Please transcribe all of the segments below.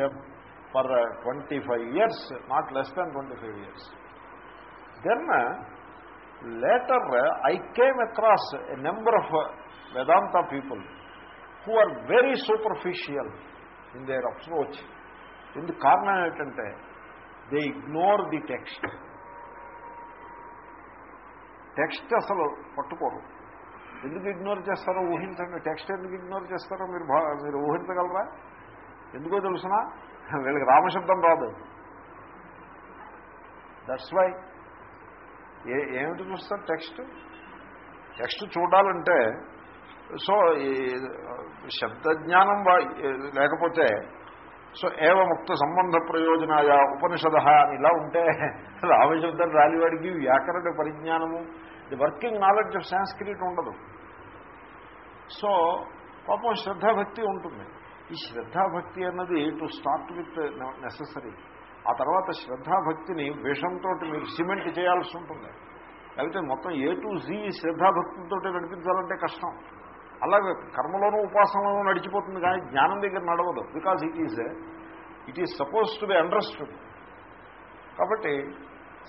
Them for twenty five years not less than twenty five years then later I came across a number of Vedanta people who are very superficial in their approach ఎందుకు కారణం ఏంటంటే they ignore the text text అసలు పట్టుకోరు ఎందుకు ignore చేస్తారో ఊహించండి. Text ఎందుకు ignore చేస్తారో మీరు మీరు ఊహించగలరా? ఎందుకో తెలుసునా? వీళ్ళకి రామశబ్దం రాదు. దట్స్ వై ఏ ఏమిటి చూస్తారు టెక్స్ట్? టెక్స్ట్ చూడాలంటే సో ఈ శబ్దజ్ఞానం లేకపోతే సో ఏవ ముక్త సంబంధ ప్రయోజనాయ ఉపనిషద అని ఇలా ఉంటే రామశబ్దం రాలివాడికి వ్యాకరణ పరిజ్ఞానము the working knowledge of Sanskrit ఉండదు. సో పాపం శ్రద్ధాభక్తి ఉంటుంది. ఈ శ్రద్ధాభక్తి అన్నది టు స్టార్ట్ విత్ నెససరీ ఆ తర్వాత శ్రద్ధాభక్తిని విషంతో మీరు సిమెంట్ చేయాల్సి ఉంటుంది. లేకపోతే మొత్తం ఏ టు జీ శ్రద్ధాభక్తులతో నడిపించాలంటే కష్టం. అలాగే కర్మలోనూ ఉపాసనలోనూ నడిచిపోతుంది కానీ జ్ఞానం దగ్గర నడవదు. Because it is it is suppose to be understood కాబట్టి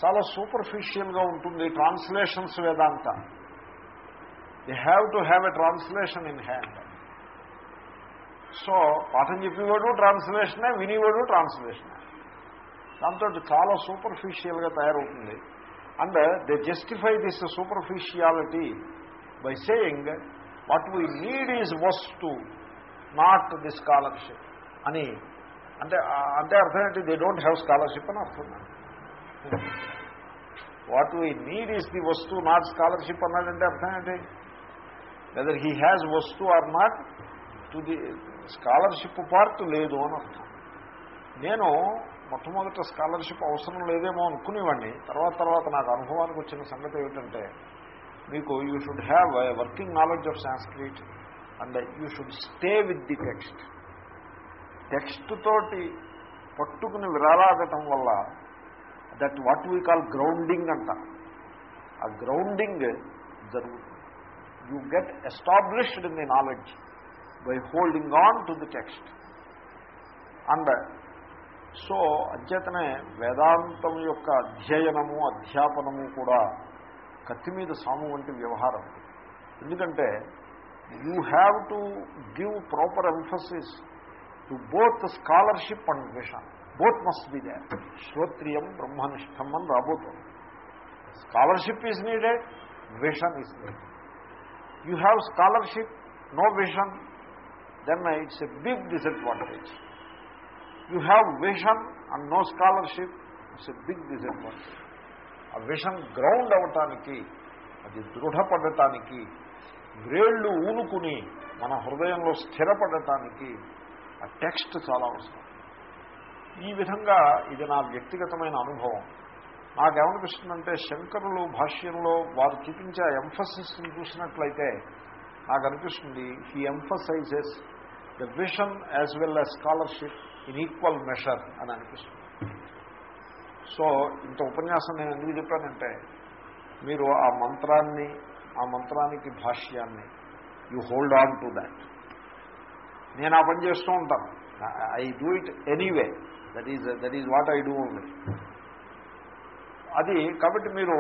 చాలా సూపర్ఫిషియల్గా ఉంటుంది translations Vedanta. They have to have a translation in hand so పాఠం చెప్పేవాడు ట్రాన్స్లేషనే వినేవాడు ట్రాన్స్లేషనే. దాంతో చాలా సూపర్ఫిషియల్గా తయారవుతుంది. And they justify this superficiality by saying what we need is vastu not the scholarship అని. అంటే అంటే అర్థం ఏంటి? దే డోంట్ హ్యావ్ స్కాలర్షిప్ అని అర్థం. What we need is the vastu not scholarship అన్నాడంటే అర్థం ఏంటి? Whether he has vastu or not to the scholarship part లేదు అని అర్థం. నేను మొట్టమొదట స్కాలర్షిప్ అవసరం లేదేమో అనుకునేవాడిని. తర్వాత తర్వాత నాకు అనుభవానికి వచ్చిన సంగతి ఏమిటంటే మీకు you should have a working knowledge of Sanskrit and you should stay with the text text తోటి పట్టుకుని విరాలాగటం వల్ల that what we call grounding అంట. ఆ గ్రౌండింగ్ జరుగుతుంది. You get established in the knowledge by holding on to the text and so అధ్యతనే వేదాంతం యొక్క అధ్యయనము అధ్యాపనము కూడా కత్తి మీద సాము వంటి వ్యవహారం. ఎందుకంటే you have to give proper emphasis to both scholarship and vision both must be they శ్రోత్రియం బ్రహ్మనిష్టం అని రాబోతుంది scholarship is needed vision is needed you have scholarship no vision then it's a big disadvantage you have vision and no scholarship it's a big disadvantage ఆ vision ground అవ్వటానికి అది దృఢపడటానికి వ్రేళ్ళు ఊనుకుని మన హృదయంలో స్థిరపడటానికి ఆ text చాలా అవసరం. ఈ విధంగా ఇది నా వ్యక్తిగతమైన అనుభవం. నాకేమనిపిస్తుందంటే శంకరులు భాష్యంలో వారు చూపించే ఎంఫసిస్ని చూసినట్లయితే నాకు అనిపిస్తుంది he emphasizes the vision as well as scholarship in equal measure అని అనిపిస్తుంది. సో ఇంత ఉపన్యాసం నేను ఎందుకు చెప్పానంటే మీరు ఆ మంత్రాన్ని ఆ మంత్రానికి భాష్యాన్ని you hold on to that నేను ఆ పని చేస్తూ ఉంటాను. I do it anyway that is that is what I do only అది కాబట్టి మీరు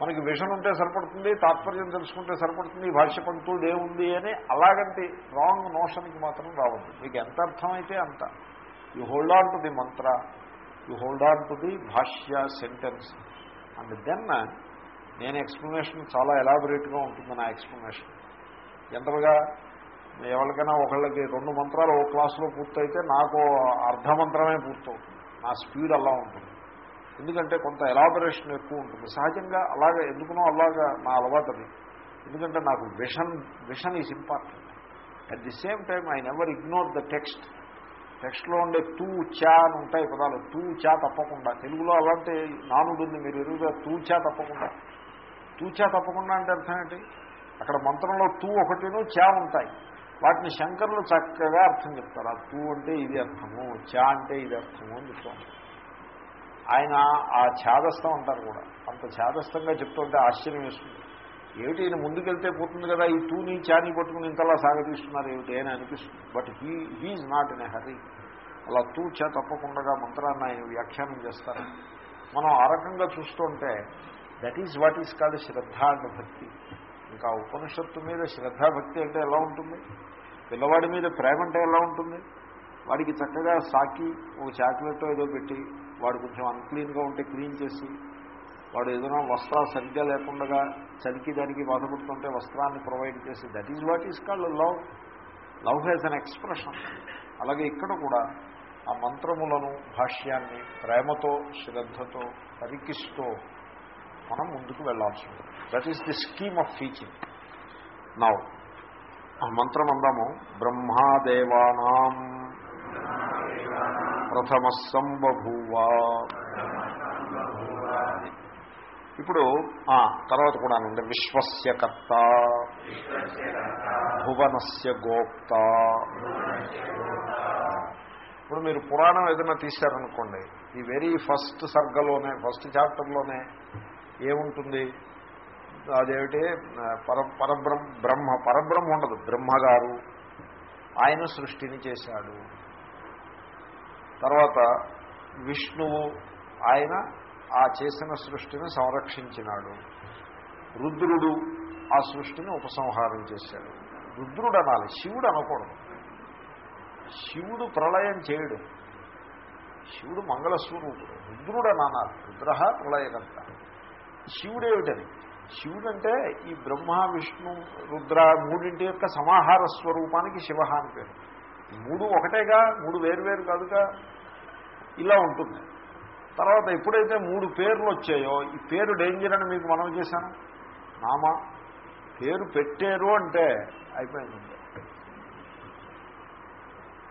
మనకి విషన్ ఉంటే సరిపడుతుంది తాత్పర్యం తెలుసుకుంటే సరిపడుతుంది భాష్య పంక్తులు ఏముంది అని అలాగంటి రాంగ్ నోషన్కి మాత్రం రావద్దు. మీకు ఎంత అర్థమైతే అంత. You hold on to the mantra you hold on to the bhashya sentence and then నేను ఎక్స్ప్లెనేషన్ చాలా ఎలాబొరేట్గా ఉంటుంది నా ఎక్స్ప్లెనేషన్ జనరల్గా ఎవరికైనా ఒకళ్ళకి రెండు మంత్రాలు ఓ క్లాసులో పూర్తయితే నాకు అర్ధ మంత్రమే పూర్తవుతుంది. నా స్పీడ్ అలా ఉంటుంది. ఎందుకంటే కొంత ఎలాబొరేషన్ ఎక్కువ ఉంటుంది. సహజంగా అలాగే ఎందుకునో అలాగా నా అలవాటు అది. ఎందుకంటే నాకు vision vision is important at the same time I never ignore the text టెక్స్ట్లో ఉండే తూ చా అని ఉంటాయి పదాలు. తూ చా తప్పకుండా. తెలుగులో అలాంటి నానుడు ఉంది. మీరు ఎదురుగా తూ చా తప్పకుండా. తూ చా తప్పకుండా అంటే అర్థం ఏంటి? అక్కడ మంత్రంలో తూ ఒకటిను చా ఉంటాయి. వాటిని శంకర్లు చక్కగా అర్థం చెప్తారు. ఆ తూ అంటే ఇది అర్థము చా అంటే ఇది అర్థము అని చెప్తాను ఆయన ఆ ఛాదస్థం అంటారు కూడా. అంత ఛాదస్థంగా చెప్తుంటే ఆశ్చర్యం వేస్తుంది. ఏమిటి ఈయన ముందుకెళ్తే పోతుంది కదా? ఈ తూని చాని పట్టుకుని ఇంతలా సాగతీస్తున్నారు ఏమిటి అని అనిపిస్తుంది. But he he's not in a hurry అలా తూచా తప్పకుండా మంత్రాన్ని ఆయన వ్యాఖ్యానం చేస్తారు. మనం ఆ రకంగా చూస్తుంటే that is what is called shraddha and bhakti. ఇంకా ఉపనిషత్తు మీద శ్రద్ధాభక్తి అంటే ఎలా ఉంటుంది? పిల్లవాడి మీద ప్రేమ అంటే ఎలా ఉంటుంది? వాడికి చక్కగా సాకి ఒక చాక్లెట్ ఏదో పెట్టి వాడు కొంచెం అన్క్లీన్గా ఉంటే క్లీన్ చేసి వాడు ఏదైనా వస్త్రాలు సరిగ్గా లేకుండా చలికి దానికి బాధపడుతుంటే వస్త్రాన్ని ప్రొవైడ్ చేసి that is what is called love love has an expression అలాగే ఇక్కడ కూడా ఆ మంత్రములను భాష్యాన్ని ప్రేమతో శ్రద్ధతో పరికిస్తూ మనం ముందుకు వెళ్ళాల్సి ఉంటుంది. That is the scheme of teaching now ఆ మంత్రం అందాము బ్రహ్మాదేవానాం ప్రథమ సంబభూవ ఇప్పుడు తర్వాత కూడా అనండి విశ్వస్య కర్త. భువనస్య గోప్త. ఇప్పుడు మీరు పురాణం ఏదైనా తీశారనుకోండి ఈ వెరీ ఫస్ట్ సర్గలోనే ఫస్ట్ చాప్టర్లోనే ఏముంటుంది? అదేమిటి? పర పరబ్రహ్మ బ్రహ్మ పరబ్రహ్మ ఉండదు బ్రహ్మగారు. ఆయన సృష్టిని చేశాడు. తర్వాత విష్ణువు ఆయన ఆ చేసిన సృష్టిని సంరక్షించినాడు. రుద్రుడు ఆ సృష్టిని ఉపసంహారం చేశాడు. రుద్రుడు అనాలి శివుడు అనకూడదు శివుడు ప్రళయం చేయడు. శివుడు మంగళస్వరూపుడు. రుద్రుడు అని అనాలి రుద్ర ప్రళయకర్త. శివుడేమిటని? శివుడు అంటే ఈ బ్రహ్మ విష్ణు రుద్ర మూడింటి యొక్క సమాహార స్వరూపానికి శివ అని పేరు. మూడు ఒకటేగా మూడు వేరు వేరు కాదుగా. ఇలా ఉంటుంది. తర్వాత ఎప్పుడైతే మూడు పేర్లు వచ్చాయో ఈ పేరు డేంజర్ అని మీకు మనం చేశాను నామా పేరు పెట్టారు అంటే అయిపోయింది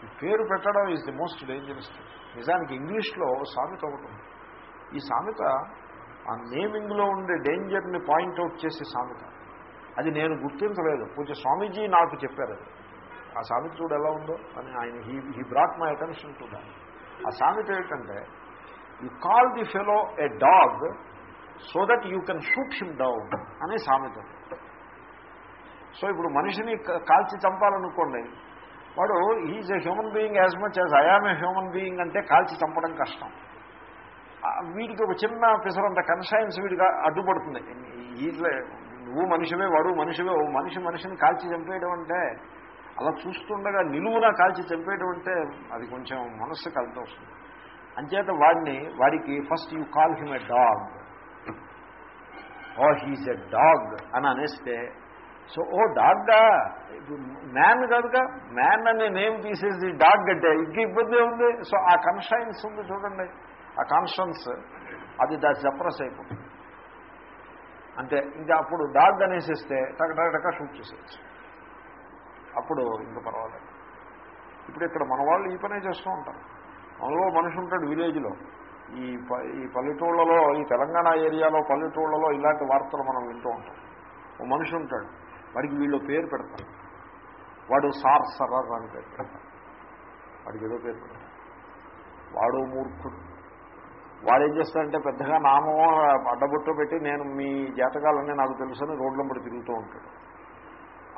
ఈ పేరు పెట్టడం ఈజ్ ది మోస్ట్ డేంజరస్ నిజానికి ఇంగ్లీష్లో సామెత ఒకటి ఈ సామెత ఆ నేమింగ్లో ఉండే డేంజర్ని పాయింట్అవుట్ చేసే సామెత. అది నేను గుర్తించలేదు. పూజ స్వామీజీ నాకు చెప్పారు అది. ఆ సామెత చూడు ఎలా ఉందో అని ఆయన he he brought my attention to దాన్ని ఆ సామెత ఏంటంటే you call the fellow a dog so that you can shoot him down అనే సామెత సో ఇప్పుడు మనిషిని కాల్చి చంపాలనుకోండి వాడు he's a human being as much as I am a human being అంటే కాల్చి చంపడం కష్టం వీడికి ఒక చిన్న పిసరంత కన్సైన్స్ వీడిగా అడ్డుపడుతుంది ఈట్లే నువ్వు మనిషివే వాడు మనిషివే ఓ మనిషి మనిషిని కాల్చి చంపేయడం అంటే అలా చూస్తుండగా నిలువునా కాల్చి చంపేయడం అంటే అది కొంచెం మనస్సు కలిత వస్తుంది. అంచేత వాడిని వాడికి first you call him a dog. Oh he's a dog అని అనేస్తే సో ఓ డాగ్గా మ్యాన్ కాదుగా? మ్యాన్ అనే నేమ్ తీసేసి డాగ్ అంటే ఇంక ఇబ్బంది ఉంది సో ఆ కన్షైన్స్ ఉంది చూడండి. ఆ కాన్షన్స్ అది దాని సప్రెస్ అయిపోతుంది అంటే ఇంకా అప్పుడు డాగ్ అనేసిస్తే టక షూట్ చేసేయచ్చు. అప్పుడు ఇంకా పర్వాలేదు. ఇప్పుడు ఇక్కడ మన వాళ్ళు ఈ పనే చేస్తూ ఉంటారు. మనలో మనిషి ఉంటాడు విలేజ్లో. ఈ ఈ పల్లెటూళ్ళలో ఈ తెలంగాణ ఏరియాలో పల్లెటూళ్ళలో ఇలాంటి వార్తలు మనం వింటూ ఉంటాం. ఓ మనిషి ఉంటాడు. వాడికి వీళ్ళు పేరు పెడతారు. వాడు సార్ సరర్ అని పేరు పెడతారు. వాడికి ఏదో పేరు పెడతారు. వాడు మూర్ఖుడు. ఏం చేస్తాడంటే పెద్దగా నామో అడ్డబొట్టు పెట్టి నేను మీ జాతకాలన్నీ నాకు తెలుసని రోడ్లంబడి తిరుగుతూ ఉంటాడు.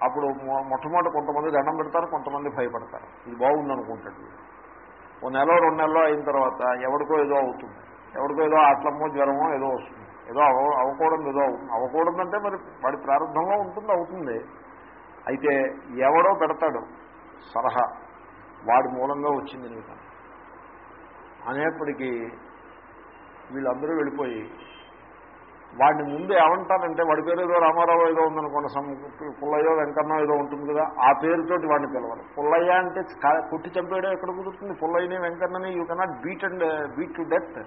అప్పుడు మొట్టమొదటి కొంతమంది దండం పెడతారు కొంతమంది భయపడతారు. ఇది బాగుంది అనుకుంటాడు ఓ నెల రెండు నెలలో అయిన తర్వాత ఎవరికో ఏదో అవుతుంది. ఎవరికో ఏదో ఆటలమో జ్వరమో ఏదో వస్తుంది. ఏదో అవ అవ్వకూడదు ఏదో అవుతుంది అవ్వకూడదంటే మరి వాడి ప్రారంభంలో ఉంటుంది అవుతుంది. అయితే ఎవడో పెడతాడు సలహా. వాడి మూలంగా వచ్చింది నీకు. అనేప్పటికీ వీళ్ళందరూ వెళ్ళిపోయి వాడిని ముందు ఏమంటారంటే వాడి పేరు ఏదో రామారావు ఏదో ఉందనుకోండి సమ్ పుల్లయ్యో వెంకన్న ఏదో ఉంటుంది కదా ఆ పేరుతోటి వాడిని పిలవాలి. పుల్లయ్య అంటే కుట్టి చంపేయడం ఎక్కడ కుదురుతుంది? పుల్లయ్యని వెంకన్నని you cannot beat and beat to death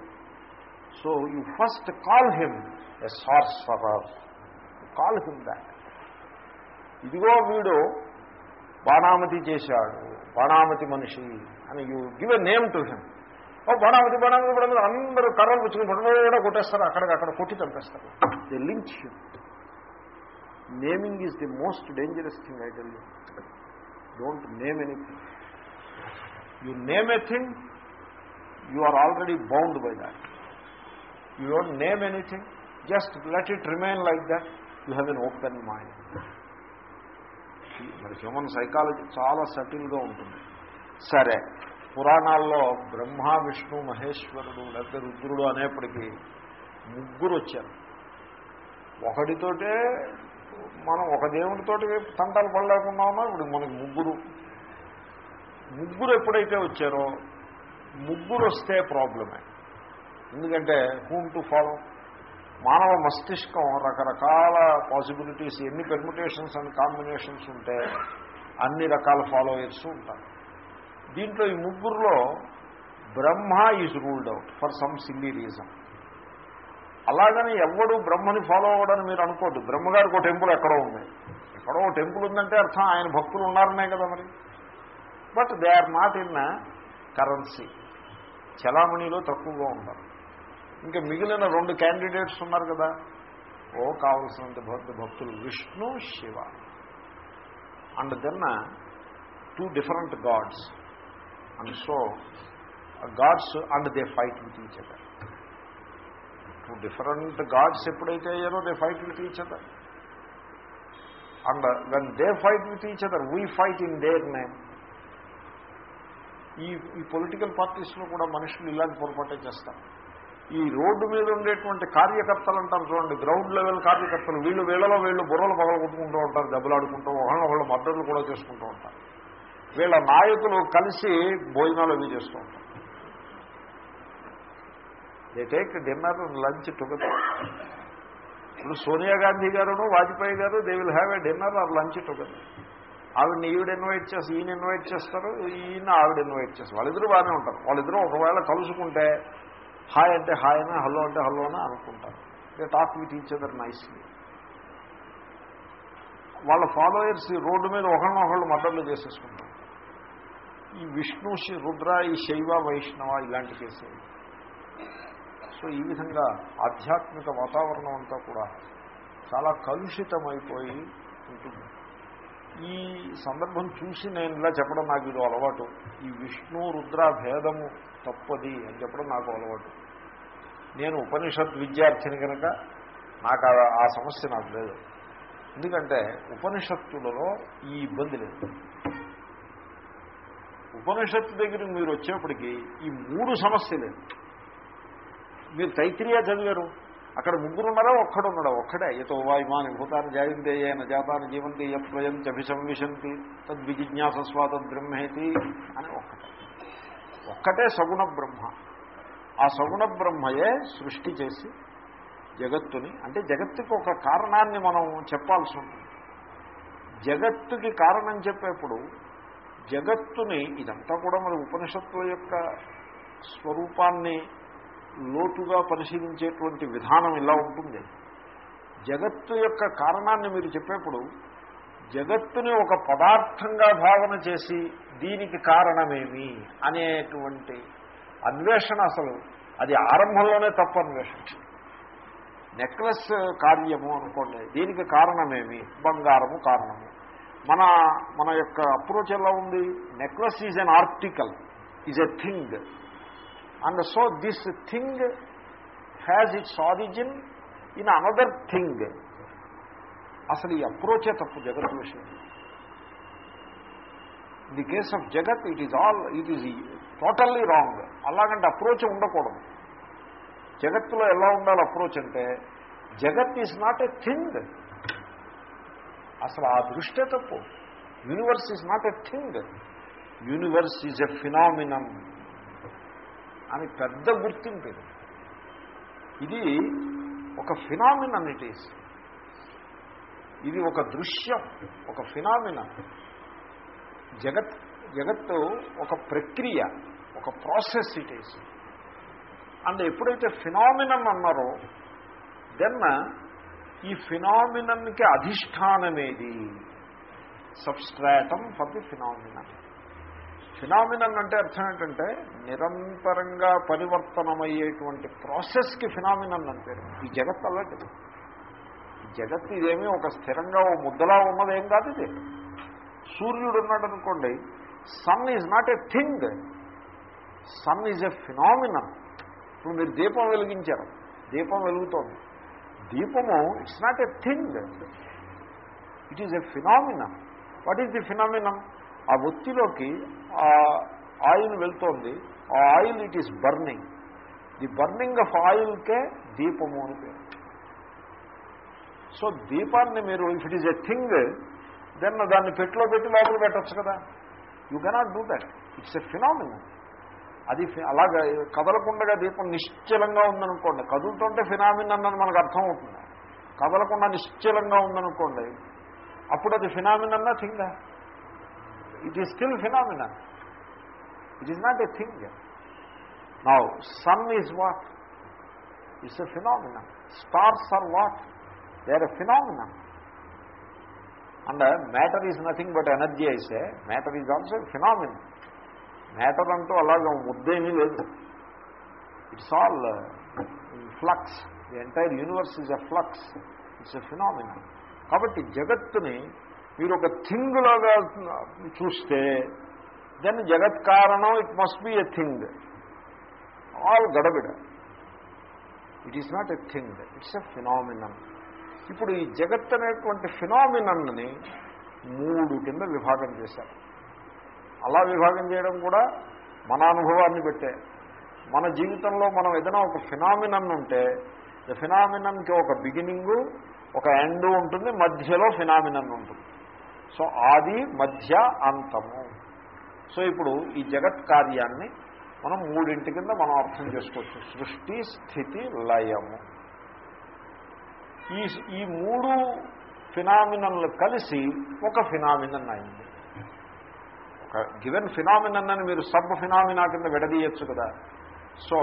so you first call him a sorcerer call him that ఇదిగో వీడు బాణామతి చేశాడు బాణామతి మనిషి అని you give a name to him ఓ బణామతి బణామతి బణామతి అందరూ కర్రలు పుచ్చుకుని కూడా కొట్టేస్తారు. అక్కడికి అక్కడ కొట్టి చంపేస్తారు. The lynch naming is the most dangerous thing I tell you don't name anything you name a thing you are already bound by that you don't name anything just let it remain like that you have an open mind మరి human psychology చాలా సటిల్గా ఉంటుంది. సరే. పురాణాల్లో బ్రహ్మ విష్ణు మహేశ్వరుడు లేకపోతే రుద్రుడు అనేప్పటికీ ముగ్గురు వచ్చారు. ఒకటితోటే మనం ఒక దేవుడితోటి తంటాలు పడలేకుండా ఉన్నాం ఇప్పుడు మనకి ముగ్గురు. ముగ్గురు ఎప్పుడైతే వచ్చారో ముగ్గురు వస్తే ప్రాబ్లమే. ఎందుకంటే హూమ్ టు ఫాలో మానవ మస్తిష్కం రకరకాల పాసిబిలిటీస్ ఎన్ని పెర్మిటేషన్స్ అండ్ కాంబినేషన్స్ ఉంటే అన్ని రకాల ఫాలోయర్స్ ఉంటారు. దీంట్లో ఈ ముగ్గురులో Brahma is ruled out for some silly reason. అలాగని ఎవడు బ్రహ్మని ఫాలో అవ్వడని మీరు అనుకోద్దు. బ్రహ్మగారికి ఒక టెంపుల్ ఎక్కడో ఉంది. ఎక్కడో టెంపుల్ ఉందంటే అర్థం ఆయన భక్తులు ఉన్నారనే కదా మరి. But they are not in currency చలామణిలో తక్కువగా ఉంటారు. ఇంకా మిగిలిన రెండు క్యాండిడేట్స్ ఉన్నారు కదా. ఓ కావలసినంత భక్తు భక్తులు Vishnu Shiva. And then two different gods and so gods and they fight with each other two different gods ఎప్పుడైతే అయ్యారో they fight with each other and when they fight with each other we fight in their name ఈ ఈ political పార్టీస్లో కూడా మనుషులు ఇలాంటి పొరపాటే చేస్తారు. ఈ రోడ్డు మీద ఉండేటువంటి కార్యకర్తలు అంటారు చూడండి గ్రౌండ్ లెవెల్ కార్యకర్తలు వీళ్ళు వీళ్ళలో వీళ్ళు బుర్రలు పగలగొట్టుకుంటూ ఉంటారు దెబ్బలాడుకుంటూ ఒకళ్ళ ఒకళ్ళు మద్దతులు కూడా చేసుకుంటూ ఉంటారు. వీళ్ళ నాయకులు కలిసి భోజనాలు అవి చేస్తూ ఉంటారు. They take dinner lunch together ఇప్పుడు సోనియా గాంధీ గారును వాజ్పేయి గారు they will have a dinner or lunch together ఆవిడని ఈవిడ ఇన్వైట్ చేసి ఈయన ఇన్వైట్ చేస్తారు ఈయన ఆవిడ ఇన్వైట్ చేస్తారు. వాళ్ళిద్దరూ బాగానే ఉంటారు. వాళ్ళిద్దరూ ఒకవేళ కలుసుకుంటే హాయ్ అంటే హాయ్ అని హలో అంటే హలో అని అనుకుంటారు. They talk with each other nicely వాళ్ళ ఫాలోయర్స్ రోడ్డు మీద ఒకళ్ళనొకళ్ళు మద్దతులు చేసేసుకుంటారు. ఈ విష్ణు రుద్ర ఈ శైవ వైష్ణవ ఇలాంటి కేసులు. సో ఈ విధంగా ఆధ్యాత్మిక వాతావరణం అంతా కూడా చాలా కలుషితమైపోయి ఉంటుంది. ఈ సందర్భం చూసి నేను ఇలా చెప్పడం నాకు ఇది అలవాటు. ఈ విష్ణు రుద్ర భేదము తప్పది అని చెప్పడం నాకు అలవాటు. నేను ఉపనిషత్ విద్యార్థిని కనుక నాకు ఆ- ఆ సమస్య నాకు లేదు. ఎందుకంటే ఉపనిషత్తులలో ఈ ఇబ్బంది లేదు. ఉపనిషత్తు దగ్గరికి మీరు వచ్చేప్పటికీ ఈ మూడు సమస్యలే. మీరు తైత్రియా చదివారు. అక్కడ ముగ్గురు ఉన్నారా ఒక్కడు. ఉన్నాడా ఒక్కడే యతో వాయుమాని భూతాన్ని జాయిందేయన జాతాన్ని జీవంతి యత్వయం చభిసంవిశంతి తద్విజిజ్ఞాసస్వా బ్రహ్మేతి అని ఒక్కటే. ఒక్కటే సగుణ బ్రహ్మ. ఆ సగుణ బ్రహ్మయే సృష్టి చేసి జగత్తుని అంటే జగత్తుకి ఒక కారణాన్ని మనం చెప్పాల్సి ఉంటుంది. జగత్తుకి కారణం చెప్పేప్పుడు జగత్తుని ఇదంతా కూడా మరి ఉపనిషత్తుల యొక్క స్వరూపాన్ని లోతుగా పరిశీలించేటువంటి విధానం ఇలా ఉంటుంది. జగత్తు యొక్క కారణాన్ని మీరు చెప్పేప్పుడు జగత్తుని ఒక పదార్థంగా భావన చేసి దీనికి కారణమేమి అనేటువంటి అన్వేషణ అసలు అది ఆరంభంలోనే తప్పు అన్వేషణ. నెక్లెస్ కార్యము అనుకోండి దీనికి కారణమేమి? బంగారము కారణము. మన మన యొక్క అప్రోచ్ ఎలా ఉంది? Necklace is an article is a thing and so this thing has its origin in another thing అసలు ఈ అప్రోచే తప్పు జగత్ విషయం? In the case of jagat it is all it is totally wrong అలాగంటే అప్రోచ్ ఉండకూడదు. జగత్తులో ఎలా ఉండాలి అప్రోచ్ అంటే jagat is not a thing అసలు ఆ దృష్టే తప్పు. Universe is not a thing universe is a phenomenon అని పెద్ద గుర్తింపు ఇది. ఇది ఒక ఫినామినన్ ఇట్ ఈస్ ఇది ఒక దృశ్యం ఒక ఫినామినన్ జగత్ జగత్తు ఒక ప్రక్రియ ఒక ప్రాసెస్ ఇట్ ఈస్ అండ్ ఎప్పుడైతే ఫినామినన్ అన్నారో దెన్ ఈ ఫినామినన్కి అధిష్టానమేది? Substratum for the phenomenon. Phenomenon అంటే అర్థం ఏంటంటే నిరంతరంగా పరివర్తనమయ్యేటువంటి ప్రాసెస్కి ఫినామినన్ అంటారు ఈ జగత్ అలాంటిది. జగత్ ఇదేమీ ఒక స్థిరంగా ఓ ముద్దలా ఉన్నదేం కాదు ఇది. సూర్యుడు ఉన్నాడు అనుకోండి sun is not a thing sun is a phenomenon ఇప్పుడు మీరు దీపం వెలిగించారు. దీపం వెలుగుతోంది. దీపము it's not a thing it is a phenomenon what is the phenomenon ఆ ఒత్తిలోకి ఆ ఆయిల్ వెళ్తోంది. ఆ oil it is burning the burning of ఆయిల్కే దీపము అని పేరు. సో దీపాన్ని మీరు if it is a thing then దాన్ని పెట్టిలో పెట్టి లోపల పెట్టచ్చు కదా. You cannot do that it's a phenomenon అది అలాగా కదలకుండా దీపం నిశ్చలంగా ఉందనుకోండి. కదులుతుంటే ఫినామిన్ అన్నది మనకు అర్థం అవుతుంది కదలకుండా నిశ్చలంగా ఉందనుకోండి అప్పుడు అది ఫినామిన్ అన్నా thing. It is still phenomena it is not a thing now sun is what it's a phenomena stars are what they are a phenomena and matter is nothing but energy అయితే matter is also phenomenon matter అంటూ అలాగే ముద్దేమీ లేదు. It's all flux the entire universe is a flux it's a phenomena కాబట్టి జగత్తుని మీరు ఒక thing లాగా చూస్తే దెన్ జగత్ కారణం it must be a thing all గడబిడ. It is not a thing it's a phenomenon ఇప్పుడు ఈ జగత్ అనేటువంటి ఫినామినన్ని మూడు కింద విభాగం చేశారు. అలా విభాగం చేయడం కూడా మన అనుభవాన్ని పెట్టే. మన జీవితంలో మనం ఏదైనా ఒక ఫినామినన్ ఉంటే ఫినామినన్కి ఒక బిగినింగు ఒక ఎండ్ ఉంటుంది మధ్యలో ఫినామినన్ ఉంటుంది. సో ఆది మధ్య అంతము. సో ఇప్పుడు ఈ జగత్ కార్యాన్ని మనం మూడింటి కింద మనం అర్థం చేసుకోవచ్చు. సృష్టి స్థితి లయము. ఈ ఈ మూడు ఫినామినన్లు కలిసి ఒక ఫినామినన్ అయింది. ఒక గివెన్ ఫినామినన్ అని మీరు సబ్ ఫినామినా కింద విడదీయచ్చు కదా. సో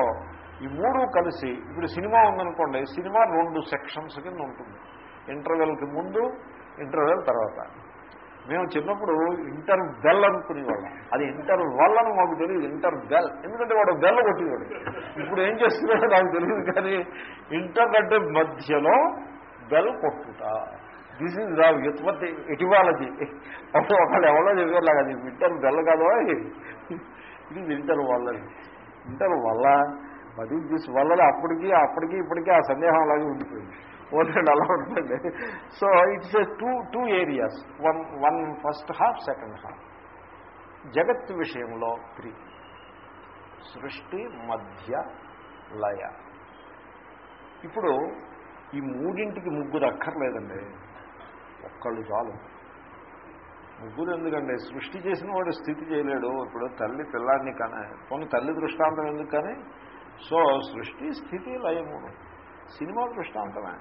ఈ మూడు కలిసి ఇప్పుడు సినిమా ఉందనుకోండి సినిమా రెండు సెక్షన్స్ కింద ఉంటుంది. ఇంటర్వెల్కి ముందు ఇంటర్వెల్ తర్వాత. మేము చిన్నప్పుడు ఇంటర్ బెల్ అనుకునేవాళ్ళం. అది ఇంటర్ వల్ అని మాకు తెలియదు ఇంటర్ బెల్ ఎందుకంటే వాడు బెల్ కొట్టేవాడు. ఇప్పుడు ఏం చేస్తున్నాడో నాకు తెలియదు కానీ ఇంటర్ అంటే మధ్యలో బెల్ కొట్టుట. దిస్ ఇస్ రా వ్యుత్పత్తి ఎటివాలజీ అప్పుడు ఒకళ్ళు ఎవరో చెప్పారు అది ఇంటర్ బెల్ కాదు. ఇది వింటర్ వల్ల ఇంటర్ వల్ల అది దిస్ వల్ల అప్పటికి అప్పటికి ఇప్పటికీ ఆ సందేహం అలాగే ఉండిపోయింది. ఓదండి అలా ఉంటుంది so it's a two two areas one one first half second half జగత్ విషయంలో త్రీ. సృష్టి మధ్య లయ. ఇప్పుడు ఈ మూడింటికి ముగ్గురు అక్కర్లేదండి. ఒక్కళ్ళు చాలు. ముగ్గురు ఎందుకండి? సృష్టి చేసిన వాడు స్థితి చేయలేడు. ఇప్పుడు తల్లి పిల్లాడిని కానీ కొన్ని తల్లి దృష్టాంతం ఎందుకు కానీ? సో సృష్టి స్థితి లయము సినిమా దృష్టాంతమే.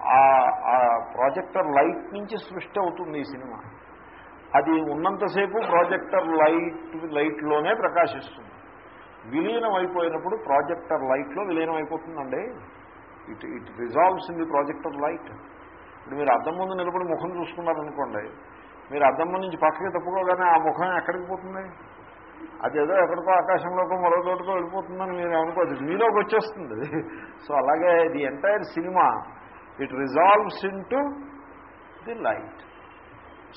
ఆ ప్రాజెక్టర్ లైట్ నుంచి సృష్టి అవుతుంది ఈ సినిమా. అది ఉన్నంతసేపు ప్రాజెక్టర్ లైట్ లైట్లోనే ప్రకాశిస్తుంది. విలీనం అయిపోయినప్పుడు ప్రాజెక్టర్ లైట్లో విలీనం అయిపోతుందండి. It it resolves in the projector light. ఇప్పుడు మీరు అద్దం ముందు నిలబడి ముఖం చూసుకున్నారనుకోండి మీరు అద్దం నుంచి పక్కకి తప్పుకోగానే ఆ ముఖం ఎక్కడికి పోతుంది? అదేదో ఎక్కడికో ఆకాశంలోకో మరో చోటుకో వెళ్ళిపోతుందని మీరు అనుకోదు మీలోకి వచ్చేస్తుంది. సో అలాగే the entire cinema it resolves into the light.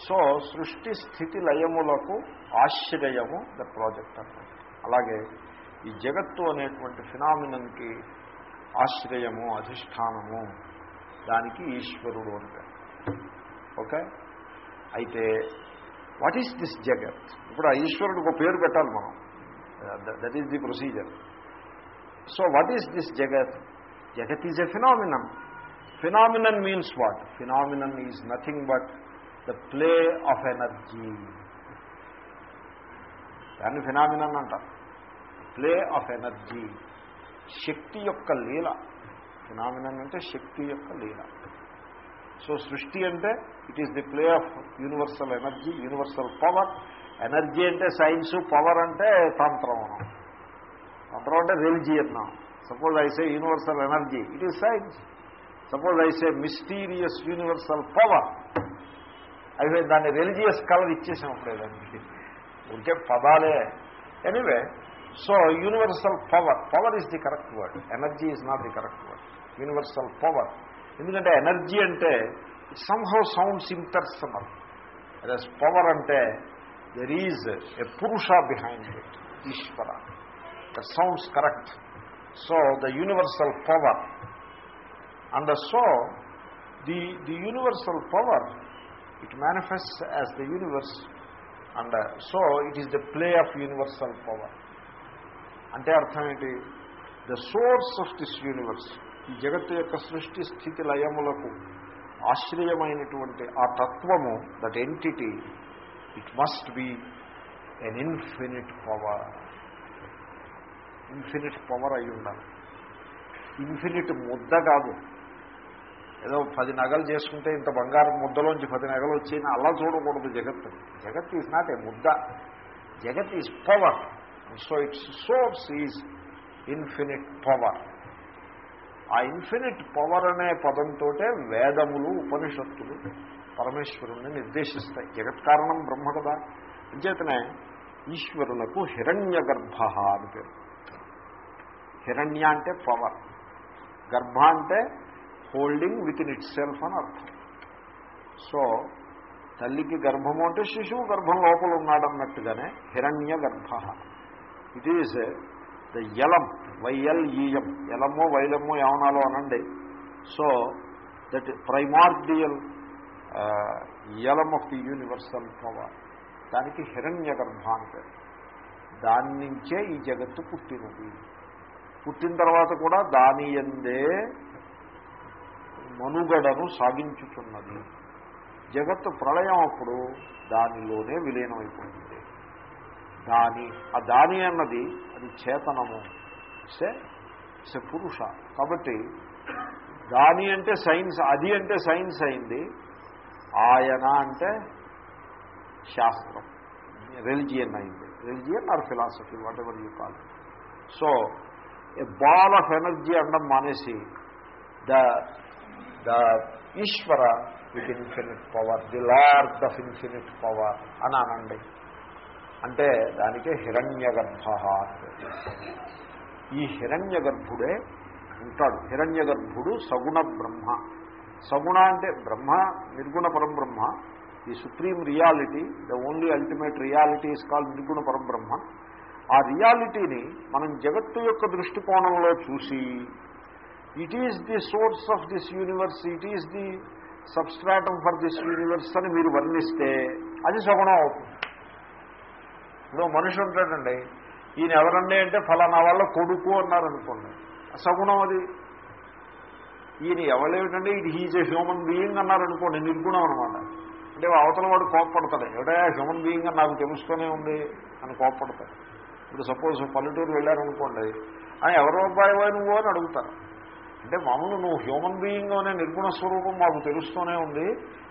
So సృష్టి స్థితి లయములకు ఆశ్రయము ద ప్రాజెక్ట్ అన్నమాట. అలాగే ఈ జగత్తు అనేటువంటి ఫినామినన్కి ఆశ్రయము అధిష్టానము. దానికి ఈశ్వరుడు అంటే ఓకే? అయితే వాట్ ఈస్ దిస్ జగత్? ఇప్పుడు ఆ ఈశ్వరుడికి ఒక పేరు పెట్టాలి మనం. That is the procedure so what is this jagat? Jagat is a phenomenon phenomenon means what phenomenon is nothing but the play of energy దాన్ని ఫినామినన్ అంటారు. ప్లే ఆఫ్ ఎనర్జీ శక్తి యొక్క లీల. ఫినామినన్ అంటే శక్తి యొక్క లీల. సో సృష్టి అంటే it is the play of universal energy universal power energy అంటే సైన్స్ పవర్ అంటే తంత్రం. తంత్రం అంటే religion suppose I say universal energy it is science suppose I say mysterious universal power అయితే దాన్ని రిలీజియస్ కలర్ ఇచ్చేసాం అప్పుడే దానికి ఉంటే పదాలే. Anyway so universal power power is the correct word energy is not the correct word universal power ఎందుకంటే energy అంటే somehow sounds impersonal అదే power అంటే there is a purusha behind it Ishvara that sounds correct so the universal power and so the the universal power it manifest as the universe and so it is the play of universal power అంటే అర్థం ఏంటి? The source of this universe ఈ జగత్తు యొక్క సృష్టి స్థితి లయములకు ఆశ్రయమైనటువంటి ఆ తత్వము that entity it must be an infinite power infinite power అయి ఉండాలి. ఇన్ఫినిట్ ముద్ద కాదు. ఏదో పది నగలు చేసుకుంటే ఇంత బంగారం ముద్దలోంచి పది నగలు వచ్చిన అలా చూడకూడదు జగత్తు. జగత్ ఈజ్ నాట్ ఏ ముద్ద. Jagat is power so its source is infinite power ఆ ఇన్ఫినిట్ పవర్ అనే పదంతో వేదములు ఉపనిషత్తులు పరమేశ్వరుణ్ణి నిర్దేశిస్తాయి. జగత్ కారణం బ్రహ్మ కదా. అంచేతనే ఈశ్వరునకు హిరణ్య గర్భ అని పేరు. హిరణ్య అంటే పవర్ గర్భ అంటే holding within itself అని అర్థం. సో తల్లికి గర్భము అంటే శిశువు గర్భం లోపల ఉన్నాడన్నట్టుగానే Hiranyagarbha it is the ylem Y L E M ఎలమో వైలమ్మో ఏమనాలో అనండి. So that primordial ylem of the universal power దానికి హిరణ్య గర్భ అని పేరు. దాని నుంచే ఈ జగత్తు పుట్టినది. పుట్టిన తర్వాత కూడా దాని ఎందే మనుగడను సాగించుతున్నది జగత్తు ప్రళయం అప్పుడు దానిలోనే విలీనమైపోతుంది దాని ఆ దాని అన్నది అది చేతనము. సే సే పురుష. కాబట్టి దాని అంటే సైన్స్ అది అంటే సైన్స్ అయింది. ఆయన అంటే శాస్త్రం. రిలిజియన్ అయింది. Religion or philosophy whatever you call so a ball of energy అనడం మానేసి the the Ishvara with infinite power the lord of infinite power అని అనండి అంటే దానికి హిరణ్య గర్భ ఈ హిరణ్య గర్భుడే ఉంటాడు హిరణ్య గర్భుడు సగుణ బ్రహ్మ. సగుణ అంటే బ్రహ్మ నిర్గుణ పరబ్రహ్మ. ఈ supreme reality the only ultimate reality is call nirguna Parabrahma. ఆ రియాలిటీని మనం జగత్తు యొక్క దృష్టికోణంలో చూసి it is the source of this universe it is the substratum for this universe అని మీరు వర్ణిస్తే అది సగుణం అవుతుంది. ఇప్పుడు మనిషి ఉంటాడండి ఈయన ఎవరండి అంటే ఫలానా వాళ్ళ కొడుకు అన్నారనుకోండి. సగుణం అది. ఈయన ఎవరేమిటంటే ఇది హీజ్ ఏ హ్యూమన్ బీయింగ్ అన్నారనుకోండి నిర్గుణం అనమాట అంటే అవతల వాడు కోప్పడతాడు. ఎవడే హ్యూమన్ బీయింగ్ అని నాకు తెలుస్తూనే ఉంది అని కోప్పడతాడు. ఇప్పుడు సపోజ్ పల్లెటూరు వెళ్ళారనుకోండి అని ఎవరో అబ్బాయి నువ్వు అని అడుగుతారు. అంటే మామూలు నువ్వు హ్యూమన్ బీయింగ్ అనే నిర్గుణ స్వరూపం మాకు తెలుస్తూనే ఉంది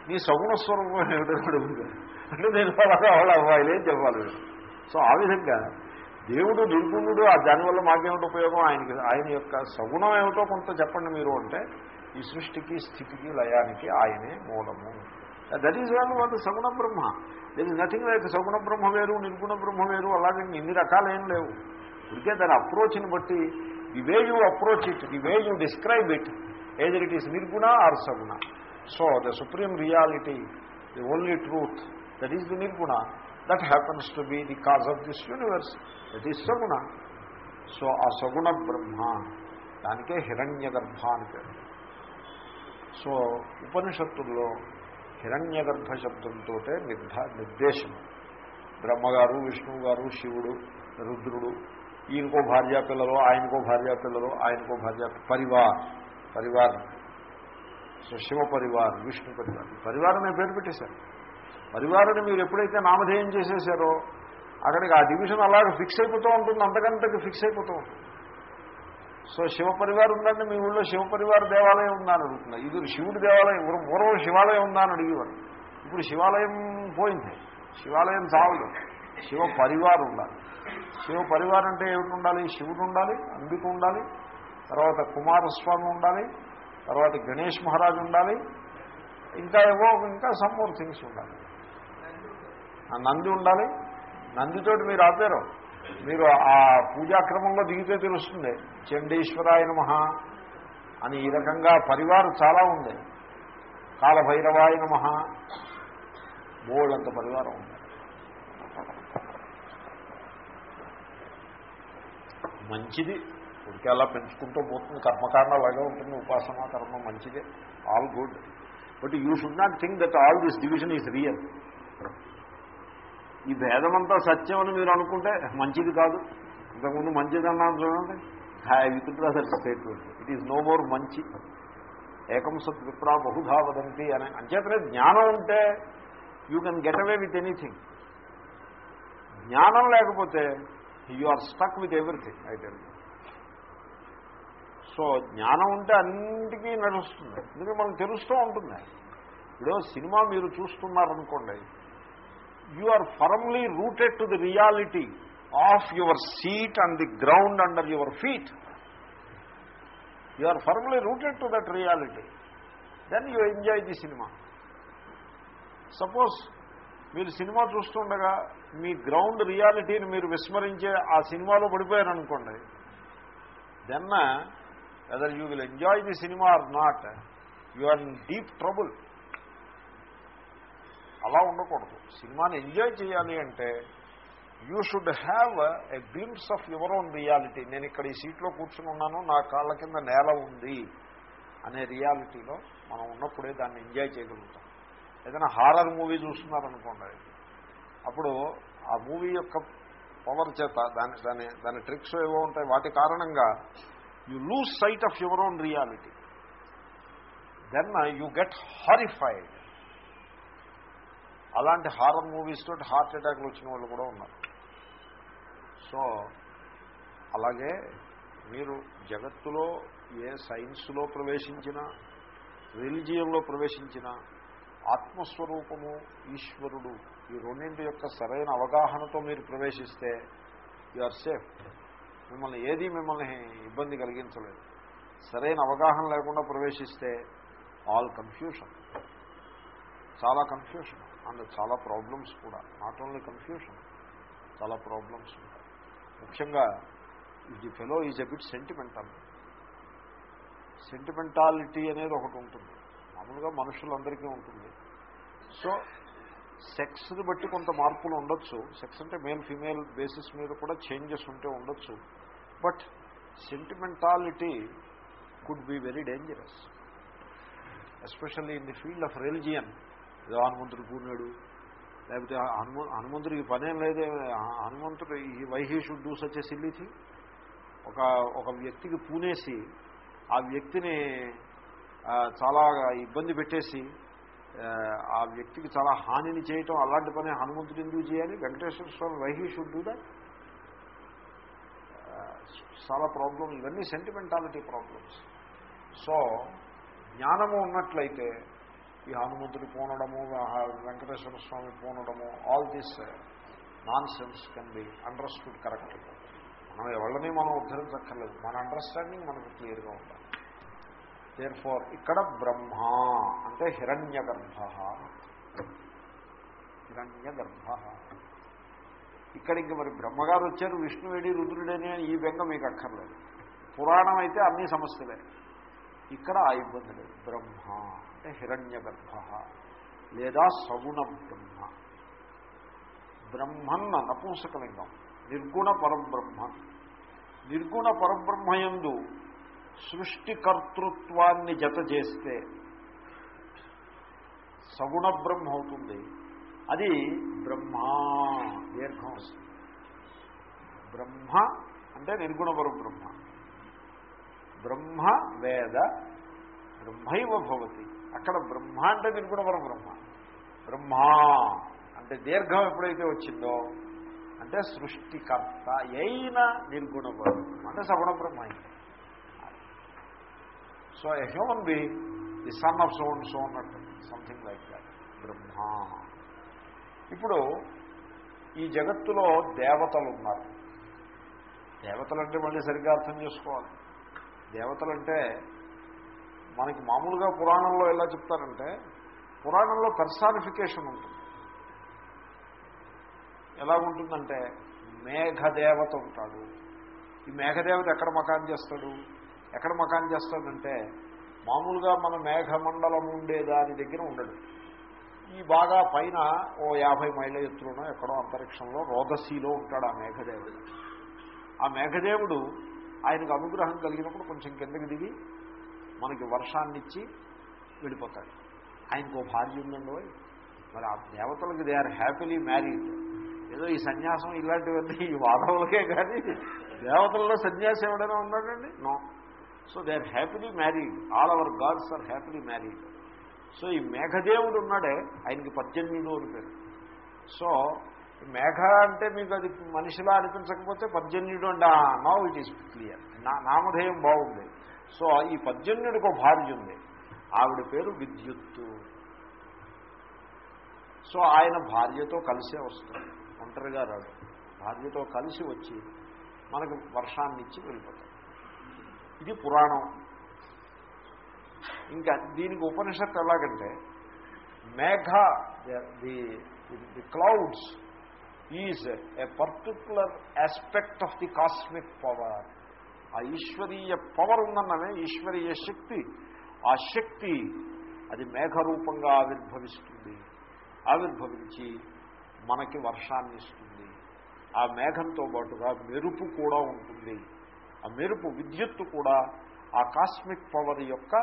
నీ సగుణ స్వరూపం ఏమిటో అడుగుతారు. అంటే నేను అలాగే వాళ్ళ అబ్బాయిలే చెప్పాలి. సో ఆ విధంగా దేవుడు నిర్గుణుడు ఆ దానివల్ల మాకేమిటి ఉపయోగం? ఆయనకి ఆయన యొక్క సగుణం ఏమిటో కొంత చెప్పండి మీరు అంటే ఈ సృష్టికి స్థితికి లయానికి ఆయనే మూలము. That is wall what saguna Brahma. That is nothing like saguna Brahma వేరు నిర్గుణ బ్రహ్మ వేరు అలాగే ఇన్ని రకాలేం లేవు. ఇదికే దాని అప్రోచ్ని బట్టి the way you approach it the way you describe it either it is nirguna or saguna. So the supreme reality the only truth that is the nirguna. That happens to be the cause of this universe that is saguna so ఆ సగుణ బ్రహ్మ దానికే హిరణ్య గర్భ అని పేరు. So ఉపనిషత్తుల్లో హిరణ్య గర్భ శబ్దంతో నిర్ధ నిర్దేశం. బ్రహ్మగారు విష్ణువు గారు శివుడు రుద్రుడు ఈయనకో భార్యా పిల్లలు ఆయనకో భార్యా పిల్లలు ఆయనకో భార్యా పరివార్ పరివార్. సో శివ పరివార్ విష్ణు పరివార్. పరివారం పేరు పెట్టేశారు. పరివారాన్ని మీరు ఎప్పుడైతే నామధేయం చేసేసారో అక్కడికి ఆ డివిజన్ అలాగే ఫిక్స్ అయిపోతూ ఉంటుంది అంతకంతకి ఫిక్స్ అయిపోతూ ఉంటుంది. సో శివ పరివారం ఉందంటే మీ ఊళ్ళో శివ పరివార దేవాలయం ఉందని అని అడుగుతున్నా. ఇది శివుడి దేవాలయం పూర్వం శివాలయం ఉందా అని అడిగేవారు. ఇప్పుడు శివాలయం పోయింది. శివాలయం చావదు శివ పరివారం ఉండాలి. శివ పరివారం అంటే ఏమిటి ఉండాలి? శివుడు ఉండాలి అంబిక ఉండాలి తర్వాత కుమారస్వామి ఉండాలి తర్వాత గణేష్ మహారాజు ఉండాలి ఇంకా ఏవో ఇంకా సమ్ మోర్ థింగ్స్ ఉండాలి. ఆ నంది ఉండాలి. నందితోటి మీరు ఆపారు. మీరు ఆ పూజాక్రమంలో దిగితే తెలుస్తుంది. చండీశ్వరాయ నమ అని ఈ రకంగా పరివారం చాలా ఉంది. కాలభైరవాయ నమ బోళ్ళంత పరివారం ఉంది. మంచిది. ఉడికి అలా పెంచుకుంటూ పోతుంది. కర్మకాండ అలాగే ఉంటుంది. ఉపాసన కర్మ మంచిదే. All good but you should not think that all this division is real ఈ భేదమంతా సత్యం అని మీరు అనుకుంటే మంచిది కాదు. ఇంతకుముందు మంచిదన్నాను చూడండి. I withdraw that statement it is no more మంచి. ఏకం సత్ విప్రా బహుధా వదంతి అని అంచేతనే జ్ఞానం ఉంటే you can get away with anything జ్ఞానం లేకపోతే you are stuck with everything అయితే సో జ్ఞానం ఉంటే అన్నింటికీ నడుస్తుంది. ఎందుకంటే మనకు తెలుస్తూ ఉంటుంది. ఇప్పుడు సినిమా మీరు చూస్తున్నారనుకోండి you are firmly rooted to the reality of your seat and the ground under your feet you are firmly rooted to that reality then you enjoy the cinema suppose మీరు సినిమా చూస్తుండగా మీ ground రియాలిటీని మీరు విస్మరించే ఆ సినిమాలో పడిపోయారనుకోండి. Then whether you will enjoy the cinema or not you are in deep trouble అలా ఉండకూడదు. సినిమాని ఎంజాయ్ చేయాలి అంటే you should have a glimpse of your own reality. నేను ఇక్కడ ఈ సీట్లో కూర్చుని ఉన్నాను నా కాళ్ళ కింద నేల ఉంది అనే రియాలిటీలో మనం ఉన్నప్పుడే దాన్ని ఎంజాయ్ చేయగలుగుతాం. ఏదైనా హారర్ మూవీ చూస్తున్నారనుకోండి. అప్పుడు ఆ మూవీ యొక్క పవర్ చేత దాని దాని దాని ట్రిక్స్ ఏవో ఉంటాయి. వాటి కారణంగా you lose sight of your own reality. Then you get horrified. అలాంటి హారర్ మూవీస్ తోటి హార్ట్ అటాక్లు వచ్చిన వాళ్ళు కూడా ఉన్నారు. సో అలాగే మీరు జగత్తులో ఏ సైన్స్లో ప్రవేశించినా రిలిజియంలో ప్రవేశించినా ఆత్మస్వరూపము ఈశ్వరుడు ఈ రెండింటి యొక్క సరైన అవగాహనతో మీరు ప్రవేశిస్తే యు ఆర్ సేఫ్. మిమ్మల్ని ఏది మిమ్మల్ని ఇబ్బంది కలిగించలేదు. సరైన అవగాహన లేకుండా ప్రవేశిస్తే ఆల్ కన్ఫ్యూషన్. చాలా కన్ఫ్యూషన్. అండ్ చాలా ప్రాబ్లమ్స్ కూడా. నాట్ ఓన్లీ కన్ఫ్యూషన్ చాలా ప్రాబ్లమ్స్ ఉంటాయి. ముఖ్యంగా the fellow is a bit sentimental sentimentality అనేది ఒకటి ఉంటుంది. మామూలుగా మనుషులందరికీ ఉంటుంది. సో సెక్స్ని బట్టి కొంత మార్పులు ఉండొచ్చు. సెక్స్ అంటే మేల్ ఫీమేల్ బేసిస్ మీద కూడా చేంజెస్ ఉంటే ఉండొచ్చు. But sentimentality could be very dangerous especially in the field of religion ఏదో హనుమంతుడు పూర్ణుడు లేకపోతే హనుమ హనుమంతుడికి పనేం లేదే. హనుమంతుడు ఈ why he should do such ఒక ఒక వ్యక్తికి పూనేసి ఆ వ్యక్తిని చాలా ఇబ్బంది పెట్టేసి ఆ వ్యక్తికి చాలా హానిని చేయటం అలాంటి పని హనుమంతుడు ఎందుకు చేయాలి? Venkateswara Swami why should do that చాలా ప్రాబ్లం ఇవన్నీ సెంటిమెంటాలిటీ ప్రాబ్లమ్స్ సో జ్ఞానము ఉన్నట్లయితే ఈ హనుమంతుడి పోనడము వెంకటేశ్వర స్వామి పోనడము all this nonsense can be understood correct మనం ఎవరిని మనం ఉద్ధరించక్కర్లేదు. మన అండర్స్టాండింగ్ మనకు క్లియర్గా ఉండాలి. దేర్ ఫార్ ఇక్కడ బ్రహ్మ అంటే హిరణ్య గర్భ హిరణ్య గర్భ ఇక్కడ ఇంక మరి బ్రహ్మగారు వచ్చారు విష్ణువేడి రుద్రుడని ఈ బెంగ మీకు అక్కర్లేదు. పురాణం అయితే అన్ని సమస్యలే. ఇక్కడ ఆ ఇబ్బంది లేదు. బ్రహ్మ. అంటే హిరణ్య గర్భ లేదా సగుణ బ్రహ్మ. బ్రహ్మన్న నపుంసకలింగం నిర్గుణ పరబ్రహ్మ. నిర్గుణ పరబ్రహ్మయందు సృష్టికర్తృత్వాన్ని జత చేస్తే సగుణ బ్రహ్మ అవుతుంది. అది బ్రహ్మ దీర్ఘం వస్తుంది. బ్రహ్మ అంటే నిర్గుణ పరబ్రహ్మ. బ్రహ్మ వేద బ్రహ్మైవ భవతి. అక్కడ బ్రహ్మ అంటే నిర్గుణ బ్రహ్మ. బ్రహ్మ అంటే దీర్ఘం ఎప్పుడైతే వచ్చిందో అంటే సృష్టికర్త అయిన నిర్గుణ బ్రహ్మ. అంటే సగుణ బ్రహ్మ అయింది so a human be the son of so and so అన్నట్టు సంథింగ్ లైక్ దాట్ బ్రహ్మ. ఇప్పుడు ఈ జగత్తులో దేవతలు ఉన్నారు. దేవతలంటే మళ్ళీ సరిగ్గా అర్థం చేసుకోవాలి. దేవతలంటే మనకి మామూలుగా పురాణంలో ఎలా చెప్తారంటే పురాణంలో పర్సానిఫికేషన్ ఉంటుంది. ఎలా ఉంటుందంటే మేఘదేవత ఉంటాడు. ఈ మేఘదేవత ఎక్కడ మకాన్ చేస్తాడు? ఎక్కడ మకాన్ చేస్తాడంటే మామూలుగా మన మేఘమండలం ఉండే దాని దగ్గర ఉండడు. ఈ బాగా పైన ఓ యాభై మైళ్ళ ఎత్తులోనో ఎక్కడో అంతరిక్షంలో రోదసీలో ఉంటాడు ఆ మేఘదేవుడు. ఆ మేఘదేవుడు ఆయనకు అనుగ్రహం కలిగినప్పుడు కొంచెం కిందకి దిగి మనకి వర్షాన్ని ఇచ్చి వెళ్ళిపోతాడు ఆయనకు భార్య ఉందండి? మరి ఆ దేవతలకి దే ఆర్ హ్యాపీలీ మ్యారీడ్. ఏదో ఈ సన్యాసం ఇలాంటివన్నీ ఈ వాదవులకే కానీ దేవతల్లో సన్యాసం ఎవడైనా ఉన్నాడండి? No. So they are happily married. All our gods are happily married. So ఈ మేఘదేవుడు ఉన్నాడే ఆయనకి పద్దెనిమిదో అని పేరు. సో మేఘ అంటే మీకు అది మనిషిలా అనిపించకపోతే పర్జన్యుడు అండి. నో ఇట్ ఈస్ క్లియర్ నా నామధేయం బాగుంది. సో ఈ పర్జన్యుడికి ఒక భార్య ఉంది. ఆవిడ పేరు విద్యుత్తు. సో ఆయన భార్యతో కలిసే వస్తాడు. ఒంటరిగా రాడు. భార్యతో కలిసి వచ్చి మనకు వర్షాన్ని ఇచ్చి వెళ్ళిపోతాడు. ఇది పురాణం. ఇంకా దీనికి ఉపనిషత్తు ఎలాగంటే మేఘ the the clouds is a particular aspect of the cosmic power ఆ ఈశ్వరీయ పవర్ ఉందన్నమే ఈశ్వరీయ శక్తి. ఆ శక్తి అది మేఘరూపంగా ఆవిర్భవిస్తుంది. ఆవిర్భవించి మనకి వర్షాన్ని ఇస్తుంది. ఆ మేఘంతో పాటుగా మెరుపు కూడా ఉంటుంది. ఆ మెరుపు విద్యుత్తు కూడా ఆ కాస్మిక్ పవర్ యొక్క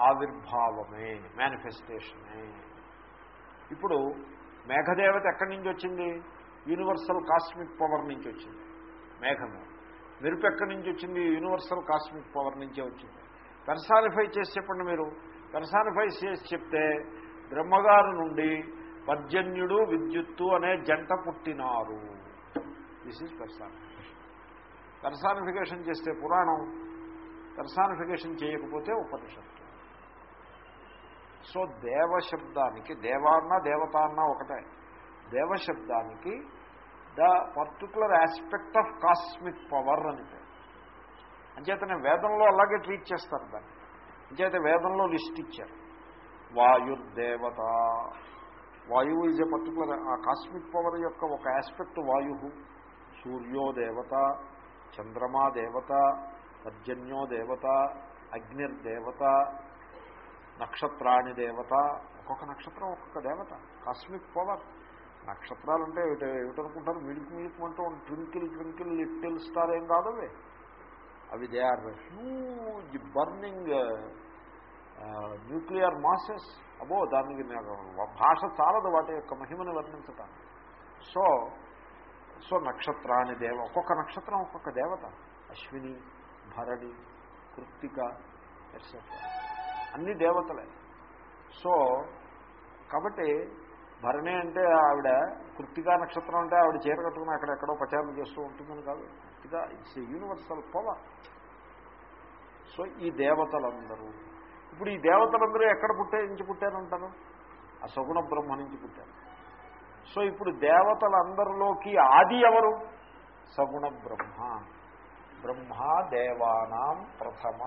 ఆవిర్భావమే మేనిఫెస్టేషనే ఇప్పుడు మేఘదేవత ఎక్కడి నుంచి వచ్చింది? యూనివర్సల్ కాస్మిక్ పవర్ నుంచి వచ్చింది. మేఘము. మెరుపు ఎక్కడి నుంచి వచ్చింది? యూనివర్సల్ కాస్మిక్ పవర్ నుంచే వచ్చింది. పెర్సానిఫై చేసి చెప్పండి మీరు. పెర్సానిఫై చేసి చెప్తే బ్రహ్మగారు నుండి పర్జన్యుడు విద్యుత్తు అనే జంట పుట్టినారు. దిస్ ఈజ్ పెర్సానిఫికేషన్ పెర్సానిఫికేషన్ చేస్తే పురాణం పెర్సానిఫికేషన్ చేయకపోతే ఉపనిషత్తు. సో దేవశబ్దానికి దేవాన్న దేవత అన్న ఒకటే దేవశబ్దానికి the particular aspect of cosmic power అని పేరు. అంచేతనే వేదంలో అలాగే ట్రీట్ చేస్తారు దాన్ని. అంచేత వేదంలో లిస్ట్ ఇచ్చారు. వాయుర్దేవత. వాయువు ఈజ్ ఏ పర్టికులర్ ఆ కాస్మిక్ పవర్ యొక్క ఒక ఆస్పెక్ట్ వాయు సూర్యో దేవత చంద్రమా దేవత పర్జన్యో దేవత అగ్నిర్దేవత నక్షత్రాణి దేవత ఒక్కొక్క నక్షత్రం ఒక్కొక్క దేవత. Cosmic power. నక్షత్రాలు అంటే ఏమిటనుకుంటారు? మిల్క్ మిల్క్ అంటూ ట్వింకిల్ ట్వింకిల్ లిటిల్ స్టార్ ఏం కాదు అవి. అవి they are huge burning nuclear masses అబో దానికి భాష చాలదు వాటి యొక్క మహిమను వర్ణించటం. సో సో నక్షత్రాన్ని దేవ ఒక్కొక్క నక్షత్రం ఒక్కొక్క దేవత. అశ్విని భరణి కృత్తిక ఎట్సెట్రా. అన్ని దేవతలే. సో కాబట్టి భరణి అంటే ఆవిడ కృత్తికా నక్షత్రం అంటే ఆవిడ చీర కట్టుకుని అక్కడెక్కడో ప్రచారం చేస్తూ ఉంటుందని కాదు. కృత్తిగా ఇట్స్ యూనివర్సల్ పవర్ సో ఈ దేవతలందరూ. ఇప్పుడు ఈ దేవతలందరూ ఎక్కడ పుట్టే నుంచి పుట్టారంటారు? ఆ సగుణ బ్రహ్మ నుంచి పుట్టారు. సో ఇప్పుడు దేవతలందరిలోకి ఆది ఎవరు? సగుణ బ్రహ్మ. బ్రహ్మ దేవానాం ప్రథమ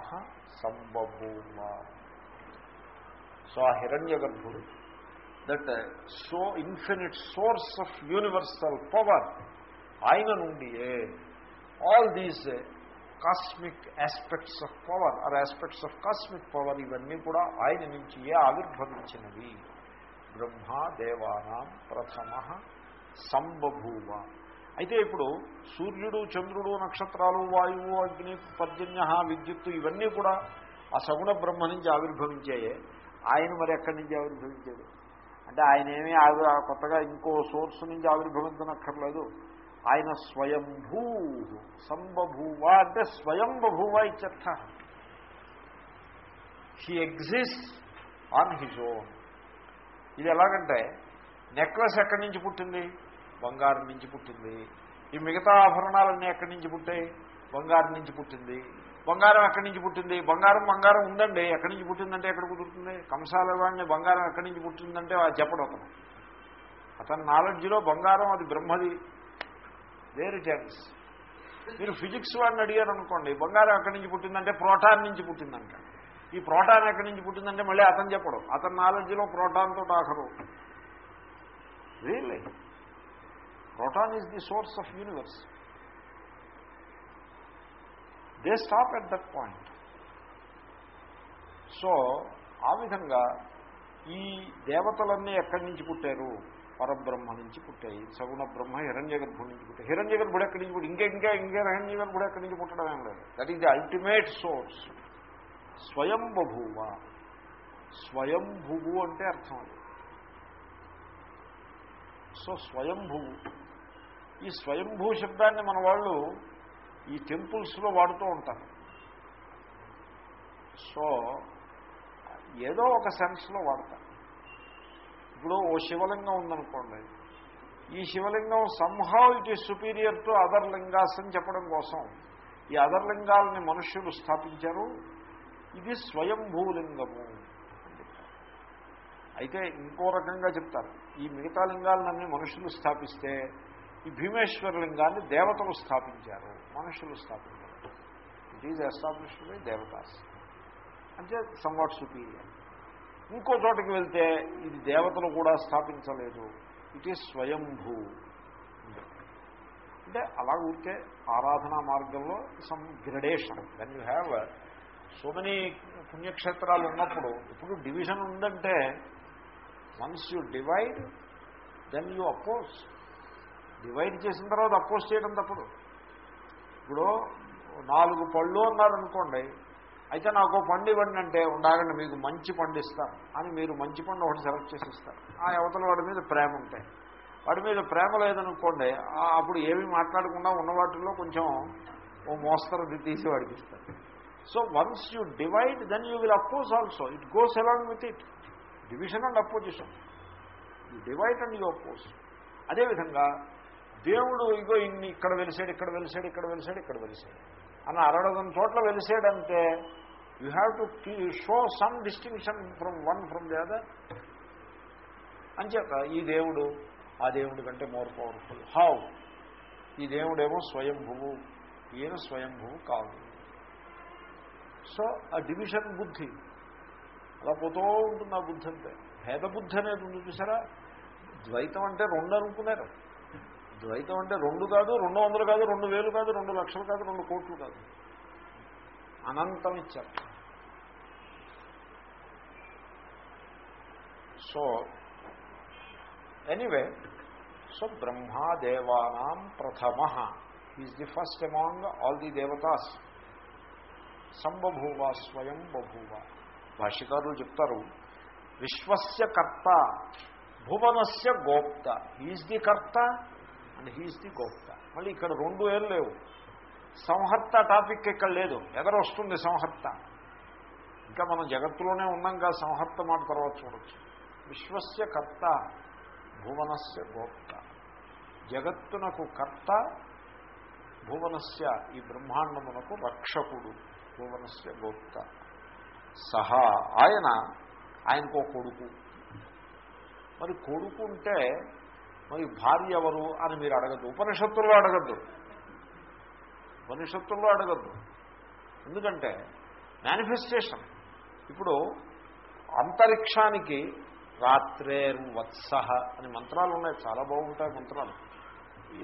సంబభూమ. సో ఆ హిరణ్య గర్భుడు that so infinite source of universal power ఆయన నుండియే all these cosmic aspects of power are aspects of cosmic power ఇవన్నీ కూడా ఆయన నుంచియే ఆవిర్భవించినవి? బ్రహ్మ దేవానాం ప్రథమ సంబభూవ. అయితే ఇప్పుడు సూర్యుడు చంద్రుడు నక్షత్రాలు వాయువు అగ్ని పర్జన్య విద్యుత్తు ఇవన్నీ కూడా ఆ సగుణ బ్రహ్మ నుంచి ఆవిర్భవించాయే. ఆయన మరి ఎక్కడి నుంచి ఆవిర్భవించాడు? అంటే ఆయన ఏమీ ఆవిర కొత్తగా ఇంకో సోర్స్ నుంచి ఆవిర్భవించనక్కర్లేదు ఆయన స్వయంభూ సంబభూవ అంటే స్వయంబభూవ ఇత్యర్థ. He exist on his own ఇది ఎలాగంటే నెక్లెస్ ఎక్కడి నుంచి పుట్టింది? బంగారం నుంచి పుట్టింది. ఈ మిగతా ఆభరణాలన్నీ ఎక్కడి నుంచి పుట్టాయి? బంగారం నుంచి పుట్టింది. బంగారం ఎక్కడి నుంచి పుట్టింది? బంగారం బంగారం ఉందండి. ఎక్కడి నుంచి పుట్టిందంటే ఎక్కడ కుదురుతుంది? కంసాల వాడిని బంగారం ఎక్కడి నుంచి పుట్టిందంటే అది చెప్పడం అతను. అతని నాలెడ్జ్లో బంగారం అది బ్రహ్మది. వేరు ఛాన్స్ మీరు ఫిజిక్స్ వాడిని అడిగారు అనుకోండి బంగారం ఎక్కడి నుంచి పుట్టిందంటే ప్రోటాన్ నుంచి పుట్టిందంట. ఈ ప్రోటాన్ ఎక్కడి నుంచి పుట్టిందంటే మళ్ళీ అతను చెప్పడం. అతని నాలెడ్జ్లో ప్రోటాన్తో ఆఖరు. Really proton is the source of universe they stop at that point so ఆ విధంగా ఈ దేవతలన్నీ ఎక్కడి నుంచి పుట్టారు? పరబ్రహ్మ నుంచి పుట్టాయి. సగుణ బ్రహ్మ హిరణ్య గర్భుడి నుంచి పుట్టాయి. హిరణ్య గర్భుడు ఎక్కడి నుంచి పుట్టి ఇంకా ఇంకా ఇంకా హిరణ్య గర్భుడు ఎక్కడి నుంచి పుట్టడం ఏం లేదు. That is the ultimate source స్వయంబభూవ. స్వయంభువు అంటే అర్థం అది. సో స్వయంభువు. ఈ స్వయంభూ శబ్దాన్ని మన వాళ్ళు ఈ టెంపుల్స్లో వాడుతూ ఉంటారు. సో ఏదో ఒక సెన్స్లో వాడతారు. ఇప్పుడు ఓ శివలింగం ఉందనుకోండి. ఈ శివలింగం somehow it is superior to other lingas అని చెప్పడం కోసం ఈ అదర్ లింగాలని మనుష్యులు స్థాపించారు. ఇది స్వయంభూలింగము అయితే ఇంకో రకంగా చెప్తారు. ఈ మిగతా లింగాలన్నీ మనుషులు స్థాపిస్తే ఈ భీమేశ్వర లింగాన్ని దేవతలు స్థాపించారు. మనుషులు స్థాపించారు. It is established by devatas. అంటే సంవాట్ సుపీరియర్ ఇంకో చోటకి వెళ్తే ఇది దేవతలు కూడా స్థాపించలేదు. ఇట్ ఈజ్ స్వయంభూ. అంటే అలా ఊరికే ఆరాధనా మార్గంలో some gradation then you have so many పుణ్యక్షేత్రాలు ఉన్నప్పుడు ఇప్పుడు డివిజన్ ఉందంటే once you divide then you oppose divide చేసిన తర్వాత అపోజ్ చేయడం తప్పుడు ఇప్పుడు నాలుగు పళ్ళు అన్నారనుకోండి అయితే నాకు పండు ఇవ్వండి అంటే ఉండాలండి మీకు మంచి పండు ఇస్తాను అని మీరు మంచి పండు ఒకటి సెలెక్ట్ చేసి ఇస్తారు. ఆ యువతల వాడి మీద ప్రేమ ఉంటాయి. వాడి మీద ప్రేమ లేదనుకోండి అప్పుడు ఏమి మాట్లాడకుండా ఉన్న వాటిల్లో కొంచెం ఓ మోస్తరు తీసి వాడికి ఇస్తారు. So once you divide then you will oppose also it goes along with it division and opposition you divide and you oppose అదేవిధంగా దేవుడు ఇగో ఇన్ని ఇక్కడ వెలిసాడు ఇక్కడ వెలిసాడు ఇక్కడ వెలిసాడు ఇక్కడ వెలిసాడు. అని అరడదం చోట్ల వెలిసాడంటే you have to show some distinction from one from the other అంచేత ఈ దేవుడు ఆ దేవుడి కంటే మోర్ పవర్ఫుల్ హౌ ఈ దేవుడేమో స్వయంభువు ఈయన స్వయంభువు కాదు. సో ఆ డివిజన్ బుద్ధి. అలా పోతూ ఉంటుంది ఆ బుద్ధి అంటే భేద బుద్ధి అనేది ఉంది చూసారా? ద్వైతం అంటే రెండు అనుకున్నారు. ద్వైతం అంటే రెండు కాదు రెండు వందలు కాదు రెండు వేలు కాదు రెండు లక్షలు కాదు రెండు కోట్లు కాదు. అనంతం ఇచ్చారు. సో ఎనీవే సో బ్రహ్మాదేవానాం ప్రథమ. Is the first among all the devatas సంబభూవ స్వయం బభూవ. భాష్యకారులు చెప్తారు విశ్వస్య కర్త భువనస్య గోప్త. Is the karta and he is the goptha మళ్ళీ ఇక్కడ రెండు ఏం లేవు. సంహర్త టాపిక్ ఇక్కడ లేదు. ఎదరొస్తుంది సంహర్త? ఇంకా మనం జగత్తులోనే ఉన్నాం కదా సంహర్త మాట తర్వాత చూడొచ్చు. విశ్వస్య కర్త భువనస్య గోప్త. జగత్తునకు కర్త భువనస్య ఈ బ్రహ్మాండమునకు రక్షకుడు భువనస్య గోప్త. సహా ఆయన ఆయనకు కొడుకు. మరి కొడుకు ఉంటే మరి భార్య ఎవరు అని మీరు అడగద్దు. ఉపనిషత్తుల్లో అడగద్దు. ఉపనిషత్తుల్లో అడగద్దు. ఎందుకంటే మేనిఫెస్టేషన్ ఇప్పుడు అంతరిక్షానికి రాత్రేర్ వత్సహ అని మంత్రాలు ఉన్నాయి. చాలా బాగుంటాయి మంత్రాలు.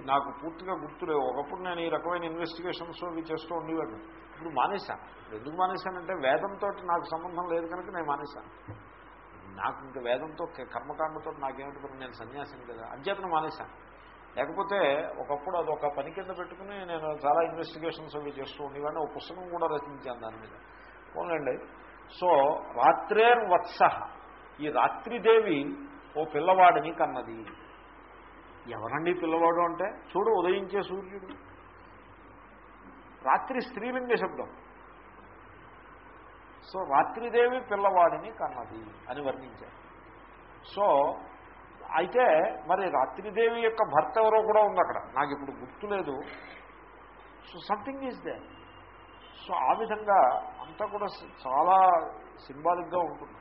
నాకు పూర్తిగా గుర్తులేవు ఒకప్పుడు నేను ఈ రకమైన ఇన్వెస్టిగేషన్స్ అవి చేస్తూ ఉండేవాడిని. ఇప్పుడు మానేశాను. ఎందుకు మానేశానంటే వేదంతో నాకు సంబంధం లేదు కనుక నేను మానేశాను. నాకు ఇంకా వేదంతో కర్మకాండతో నాకేమిటి పని నేను సన్యాసిని కదా. అధ్యాత్నం మానేశాను. లేకపోతే ఒకప్పుడు అది ఒక పని కింద పెట్టుకుని నేను చాలా ఇన్వెస్టిగేషన్స్ అవి చేస్తూ ఉండేవాడిని. ఒక పుస్తకం కూడా రచించాను దాని మీద. పోలండి సో రాత్రేర్ వత్స. ఈ రాత్రిదేవి ఓ పిల్లవాడిని కన్నది. ఎవరండి పిల్లవాడు అంటే? చూడు ఉదయించే సూర్యుడు. రాత్రి స్త్రీలింగ శబ్దం. సో రాత్రిదేవి పిల్లవాడిని కన్నది అని వర్ణించారు. సో అయితే మరి రాత్రిదేవి యొక్క భర్త ఎవరో కూడా ఉంది అక్కడ. నాకు ఇప్పుడు గుర్తులేదు so something is there so ఆ విధంగా అంతా కూడా చాలా సింబాలిక్గా ఉంటుంది.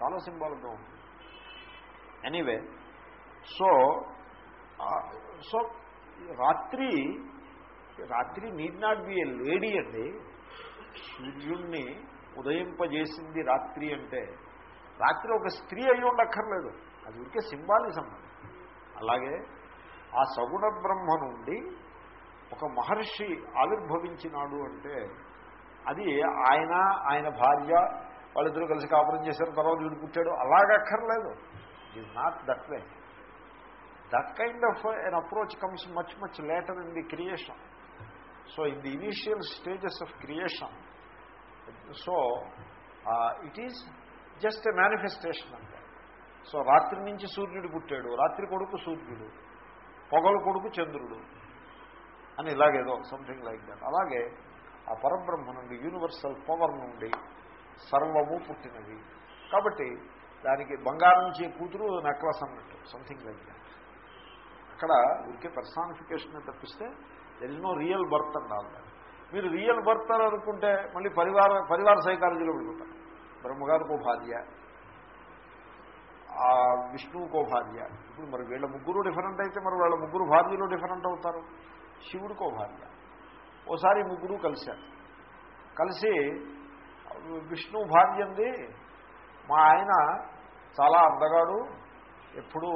చాలా సింబాలిక్గా ఉంటుంది. ఎనీవే సో సో రాత్రి రాత్రి need not be a lady అండి. సూర్యుణ్ణి ఉదయింపజేసింది రాత్రి అంటే రాత్రి ఒక స్త్రీ అయి ఉండక్కర్లేదు. అది ఊరికే సింబాలిజం అలాగే ఆ సగుణ బ్రహ్మ నుండి ఒక మహర్షి ఆవిర్భవించినాడు అంటే అది ఆయన ఆయన భార్య వాళ్ళిద్దరూ కలిసి కాపురం చేశారు తర్వాత వీడు పుట్టాడు అలాగక్కర్లేదు. It is not that way that kind of an approach comes much much later in the creation so in the initial stages of creation so it is just a manifestation అంటే సో రాత్రి నుంచి సూర్యుడు పుట్టాడు. రాత్రి కొడుకు సూర్యుడు. పొగలు కొడుకు చంద్రుడు. అని ఇలాగేదో సంథింగ్ లైక్ దట్ అలాగే ఆ పరబ్రహ్మ నుండి యూనివర్సల్ పవర్ నుండి సర్వము పుట్టినది. కాబట్టి దానికి బంగారం చే కూతురు నెక్లెస్ అన్నట్టు సంథింగ్ లైక్ దాట్ అక్కడ ఊరికే పర్సానిఫికేషన్ తప్పిస్తే there is no real birth అండాలి మీరు రియల్ బర్త్ అని అనుకుంటే మళ్ళీ పరివార పరివార సైకాలజీలో వెళ్ళిపోతారు. బ్రహ్మగారికో భార్య ఆ విష్ణువుకో భార్య. ఇప్పుడు మరి వీళ్ళ ముగ్గురు డిఫరెంట్ అయితే మరి వాళ్ళ ముగ్గురు భార్యలు డిఫరెంట్ అవుతారు. శివుడికో భార్య. ఓసారి ముగ్గురు కలిశారు. కలిసి విష్ణు భార్యంది. మా ఆయన చాలా అందగాడు. ఎప్పుడూ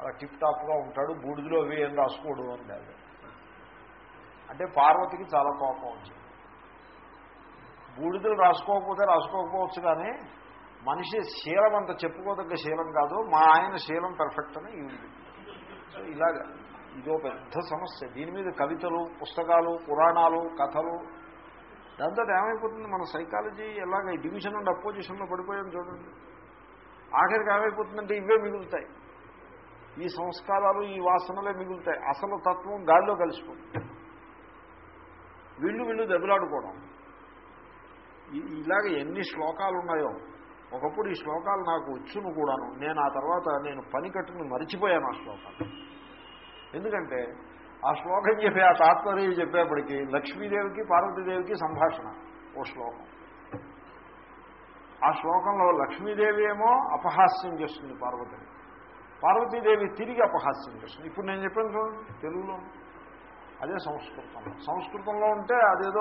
అలా టిప్ టాప్గా ఉంటాడు. బూడిదలో అవి ఏం రాసుకోడు అని లేదు అంటే పార్వతికి చాలా కోపం వచ్చింది. బూడిదలు రాసుకోకపోతే రాసుకోకపోవచ్చు కానీ మనిషి శీలం అంత చెప్పుకోదగ్గ శీలం కాదు మా ఆయన శీలం పెర్ఫెక్ట్ అని సో ఇలాగ ఇదో పెద్ద సమస్య. దీని మీద కవితలు పుస్తకాలు పురాణాలు కథలు దాంతో ఏమైపోతుంది మన సైకాలజీ ఎలాగ ఈ డివిజన్ అండ్ అపోజిషన్లో పడిపోయాం చూడండి. ఆఖరికి ఏమైపోతుందంటే ఇవే మిగులుతాయి. ఈ సంస్కారాలు ఈ వాసనలే మిగులుతాయి. అసలు తత్వం గాల్లో కలిసిపోతుంది. వీళ్ళు వీళ్ళు దెబ్బలాడుకోవడం. ఇలాగ ఎన్ని శ్లోకాలు ఉన్నాయో ఒకప్పుడు ఈ శ్లోకాలు నాకు వచ్చును కూడాను. నేను ఆ తర్వాత నేను పని కట్టుకుని మరిచిపోయాను ఆ శ్లోకాలు. ఎందుకంటే ఆ శ్లోకం చెప్పి ఆ తాత్పర్యం చెప్పేప్పటికీ లక్ష్మీదేవికి పార్వతీదేవికి సంభాషణ ఓ శ్లోకం. ఆ శ్లోకంలో లక్ష్మీదేవి ఏమో అపహాస్యం చేస్తుంది పార్వతిని. పార్వతీదేవి తిరిగి అపహాస్యం చేస్తుంది. ఇప్పుడు నేను చెప్పాను చూడండి తెలుగులో. అదే సంస్కృతంలో సంస్కృతంలో ఉంటే అదేదో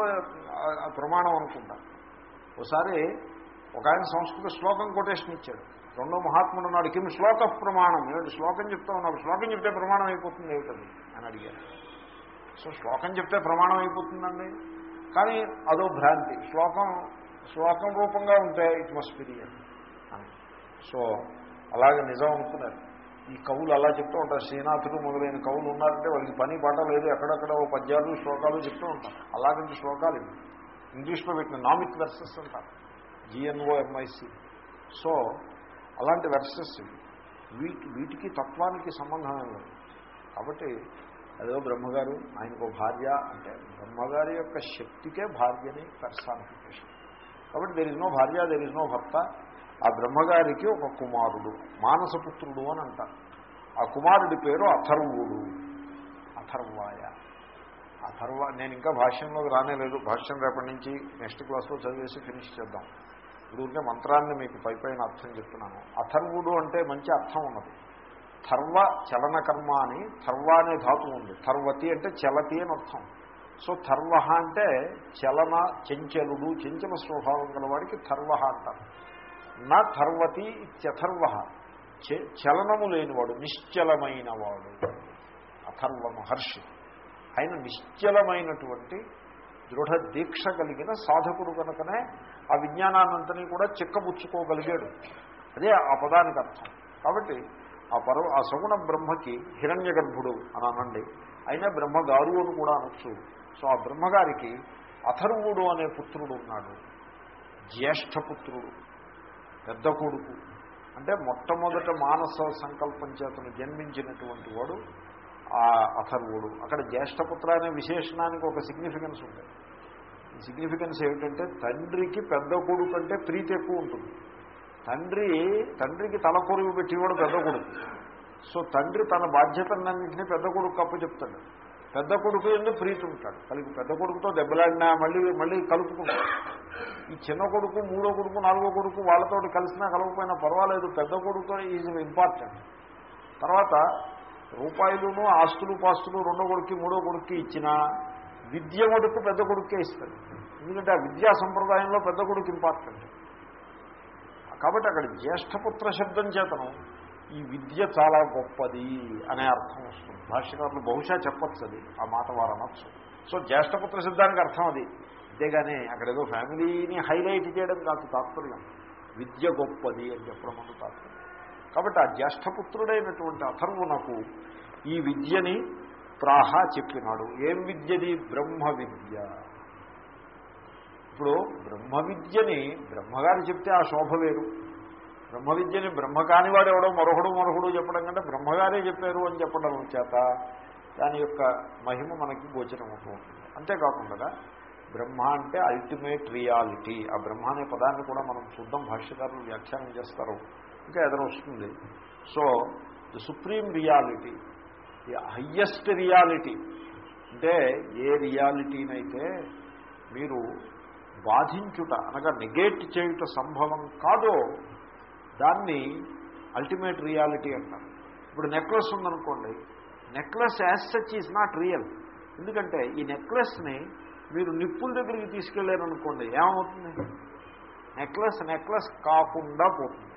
ప్రమాణం అనుకుంటా. ఒకసారి ఒక ఆయన సంస్కృత శ్లోకం కొటేషన్ ఇచ్చాడు. రెండో మహాత్ముడు ఉన్నాడు కిమ్ శ్లోక ప్రమాణం? ఏమిటి శ్లోకం చెప్తా ఉన్నాడు శ్లోకం చెప్తే ప్రమాణం అయిపోతుంది ఏమిటది? అని అడిగాడు. సో శ్లోకం చెప్తే ప్రమాణం అయిపోతుందండి. కానీ అదో భ్రాంతి. శ్లోకం శ్లోకం రూపంగా ఉంటే ఇట్ మస్ట్ బి అని. సో అలాగే నిజం అనుకున్నారు. ఈ కవులు అలా చెప్తూ ఉంటారు. శ్రీనాథుడు మొదలైన కవులు ఉన్నారంటే వాళ్ళకి పని పాట లేదు. ఎక్కడెక్కడ ఓ పద్యాలు శ్లోకాలు చెప్తూ ఉంటారు. అలాగంటి శ్లోకాలు ఇవి. ఇంగ్లీష్లో పెట్టిన నామిక్ వెర్సెస్ అంటారు. G N O M I C so అలాంటి వెర్సెస్ ఇవి. వీటి వీటికి తత్వానికి సంబంధం లేదు. కాబట్టి అదో బ్రహ్మగారు ఆయనకు భార్య అంటే బ్రహ్మగారి యొక్క శక్తికే భార్యని పర్సానిఫికేషన్ కాబట్టి there is no bharya there is no bhartha. ఆ బ్రహ్మగారికి ఒక కుమారుడు మానసపుత్రుడు అని అంటారు. ఆ కుమారుడి పేరు అథర్వుడు. అథర్వాయ. అథర్వ నేను ఇంకా భాష్యంలోకి రానేలేదు. భాష్యం రేపటి నుంచి నెక్స్ట్ క్లాస్లో చదివేసి ఫినిష్ చేద్దాం. ఇప్పుడు మంత్రాన్ని మీకు పై పైన అర్థం చెప్తున్నాను. అథర్వుడు అంటే మంచి అర్థం ఉన్నది. థర్వ చలన కర్మ అని థర్వ అనే ధాతు ఉంది. థర్వతి అంటే చలతి అని అర్థం. సో థర్వ అంటే చలన చెంచలుడు చెంచల స్వభావం గలవాడికి థర్వ అంటారు. నా థర్వతి ఇత్యథర్వ చ- చలనము లేనివాడు నిశ్చలమైన వాడు అథర్వ మహర్షి. ఆయన నిశ్చలమైనటువంటి దృఢ దీక్ష కలిగిన సాధకుడు కనుకనే ఆ విజ్ఞానాన్నంతని కూడా చిక్కబుచ్చుకోగలిగాడు. అదే ఆ పదానికి అర్థం. కాబట్టి ఆ పర్వ ఆ సగుణ బ్రహ్మకి హిరణ్య గర్భుడు అని అనండి. అయినా బ్రహ్మగారు అని కూడా అనొచ్చు. సో ఆ బ్రహ్మగారికి అథర్వుడు అనే పుత్రుడు ఉన్నాడు. జ్యేష్ఠపుత్రుడు పెద్ద కొడుకు. అంటే మొట్టమొదట మానస సంకల్పం చేతను జన్మించినటువంటి వాడు ఆ అథర్వుడు. అక్కడ జ్యేష్ఠపుత్ర అనే విశేషణానికి ఒక సిగ్నిఫికెన్స్ ఉంది. సిగ్నిఫికెన్స్ ఏమిటంటే తండ్రికి పెద్ద కొడుకు అంటే ప్రీతి ఎక్కువ ఉంటుంది. తండ్రి తండ్రికి తల కొరువు పెట్టేవాడు పెద్ద కొడుకు. సో తండ్రి తన బాధ్యతలన్నింటినీ పెద్ద కొడుకు అప్పు చెప్తాడు. పెద్ద కొడుకు ఎందు ప్రీతి ఉంటాడు. కలిగి పెద్ద కొడుకుతో దెబ్బలాడినా మళ్ళీ మళ్ళీ కలుపుకుంటాడు. ఈ చిన్న కొడుకు మూడో కొడుకు నాలుగో కొడుకు వాళ్ళతో కలిసినా కలవకపోయినా పర్వాలేదు. పెద్ద కొడుకు ఈజ్ ఇంపార్టెంట్. తర్వాత రూపాయలును ఆస్తులు పాస్తులు రెండో కొడుక్కి మూడో కొడుక్కి ఇచ్చిన విద్య మటుకు పెద్ద కొడుకే ఇస్తాడు. ఎందుకంటే ఆ విద్యా సంప్రదాయంలో పెద్ద కొడుకు ఇంపార్టెంట్. కాబట్టి అక్కడ జ్యేష్ఠపుత్ర శబ్దం చేతను. ఈ విద్య చాలా గొప్పది అనే అర్థం వస్తుంది. భాష్యకారులు బహుశా చెప్పచ్చు అది ఆ మాట వారు అనొచ్చు. సో జ్యేష్ఠపుత్ర సిద్ధానికి అర్థం అది. అంతేగాని అక్కడ ఏదో ఫ్యామిలీని హైలైట్ చేయడం కాదు తాత్పర్యం. విద్య గొప్పది అని చెప్పడం అందు తాత్పర్యం. కాబట్టి ఆ జ్యేష్ఠపుత్రుడైనటువంటి అథర్వునకు ఈ విద్యని ప్రాహ చెప్పినాడు. ఏం విద్యది? బ్రహ్మ విద్య. ఇప్పుడు బ్రహ్మ విద్యని బ్రహ్మగారు చెప్తే ఆ శోభ వేరు. బ్రహ్మ విద్యని బ్రహ్మ కానివాడు ఎవడో మరొకడు మరొకడు చెప్పడం కంటే బ్రహ్మగారే చెప్పారు అని చెప్పడం చేత దాని యొక్క మహిమ మనకి గోచరం అవుతుంది ఉంటుంది. అంతేకాకుండా బ్రహ్మ అంటే అల్టిమేట్ రియాలిటీ ఆ బ్రహ్మ అనే పదాన్ని కూడా మనం చూద్దాం భాష్యకారులు వ్యాఖ్యానం చేస్తారు. ఇంకా ఎదురొస్తుంది so the supreme reality the highest reality అంటే ఏ రియాలిటీనైతే మీరు బాధించుట అనగా నెగేట్ చేయుట సంభవం కాదో దాన్ని అల్టిమేట్ రియాలిటీ అంటారు. ఇప్పుడు నెక్లెస్ ఉందనుకోండి necklace as such is not real ఎందుకంటే ఈ నెక్లెస్ని మీరు నిప్పుల దగ్గరికి తీసుకెళ్ళారనుకోండి ఏమవుతుంది? నెక్లెస్ నెక్లెస్ కాకుండా పోతుంది.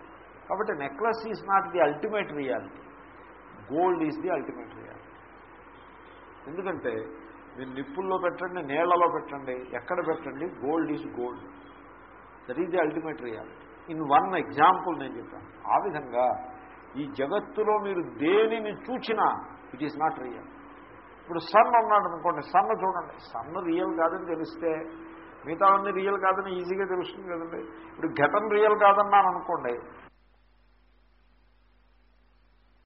కాబట్టి necklace is not the ultimate reality gold is the ultimate reality ఎందుకంటే మీరు నిప్పుల్లో పెట్టండి నీళ్ళలో పెట్టండి ఎక్కడ పెట్టండి gold is gold that is the ultimate reality in one example నేను చెప్పాను. ఆ విధంగా ఈ జగత్తులో మీరు దేనిని చూచినా ఇట్ ఈస్ నాట్ రియల్ ఇప్పుడు సన్ ఉన్నాడు అనుకోండి సన్ చూడండి. సన్ రియల్ కాదని తెలిస్తే మిగతా అన్ని రియల్ కాదని ఈజీగా తెలుస్తుంది కదండి. ఇప్పుడు ఘటన రియల్ కాదన్నాను అనుకోండి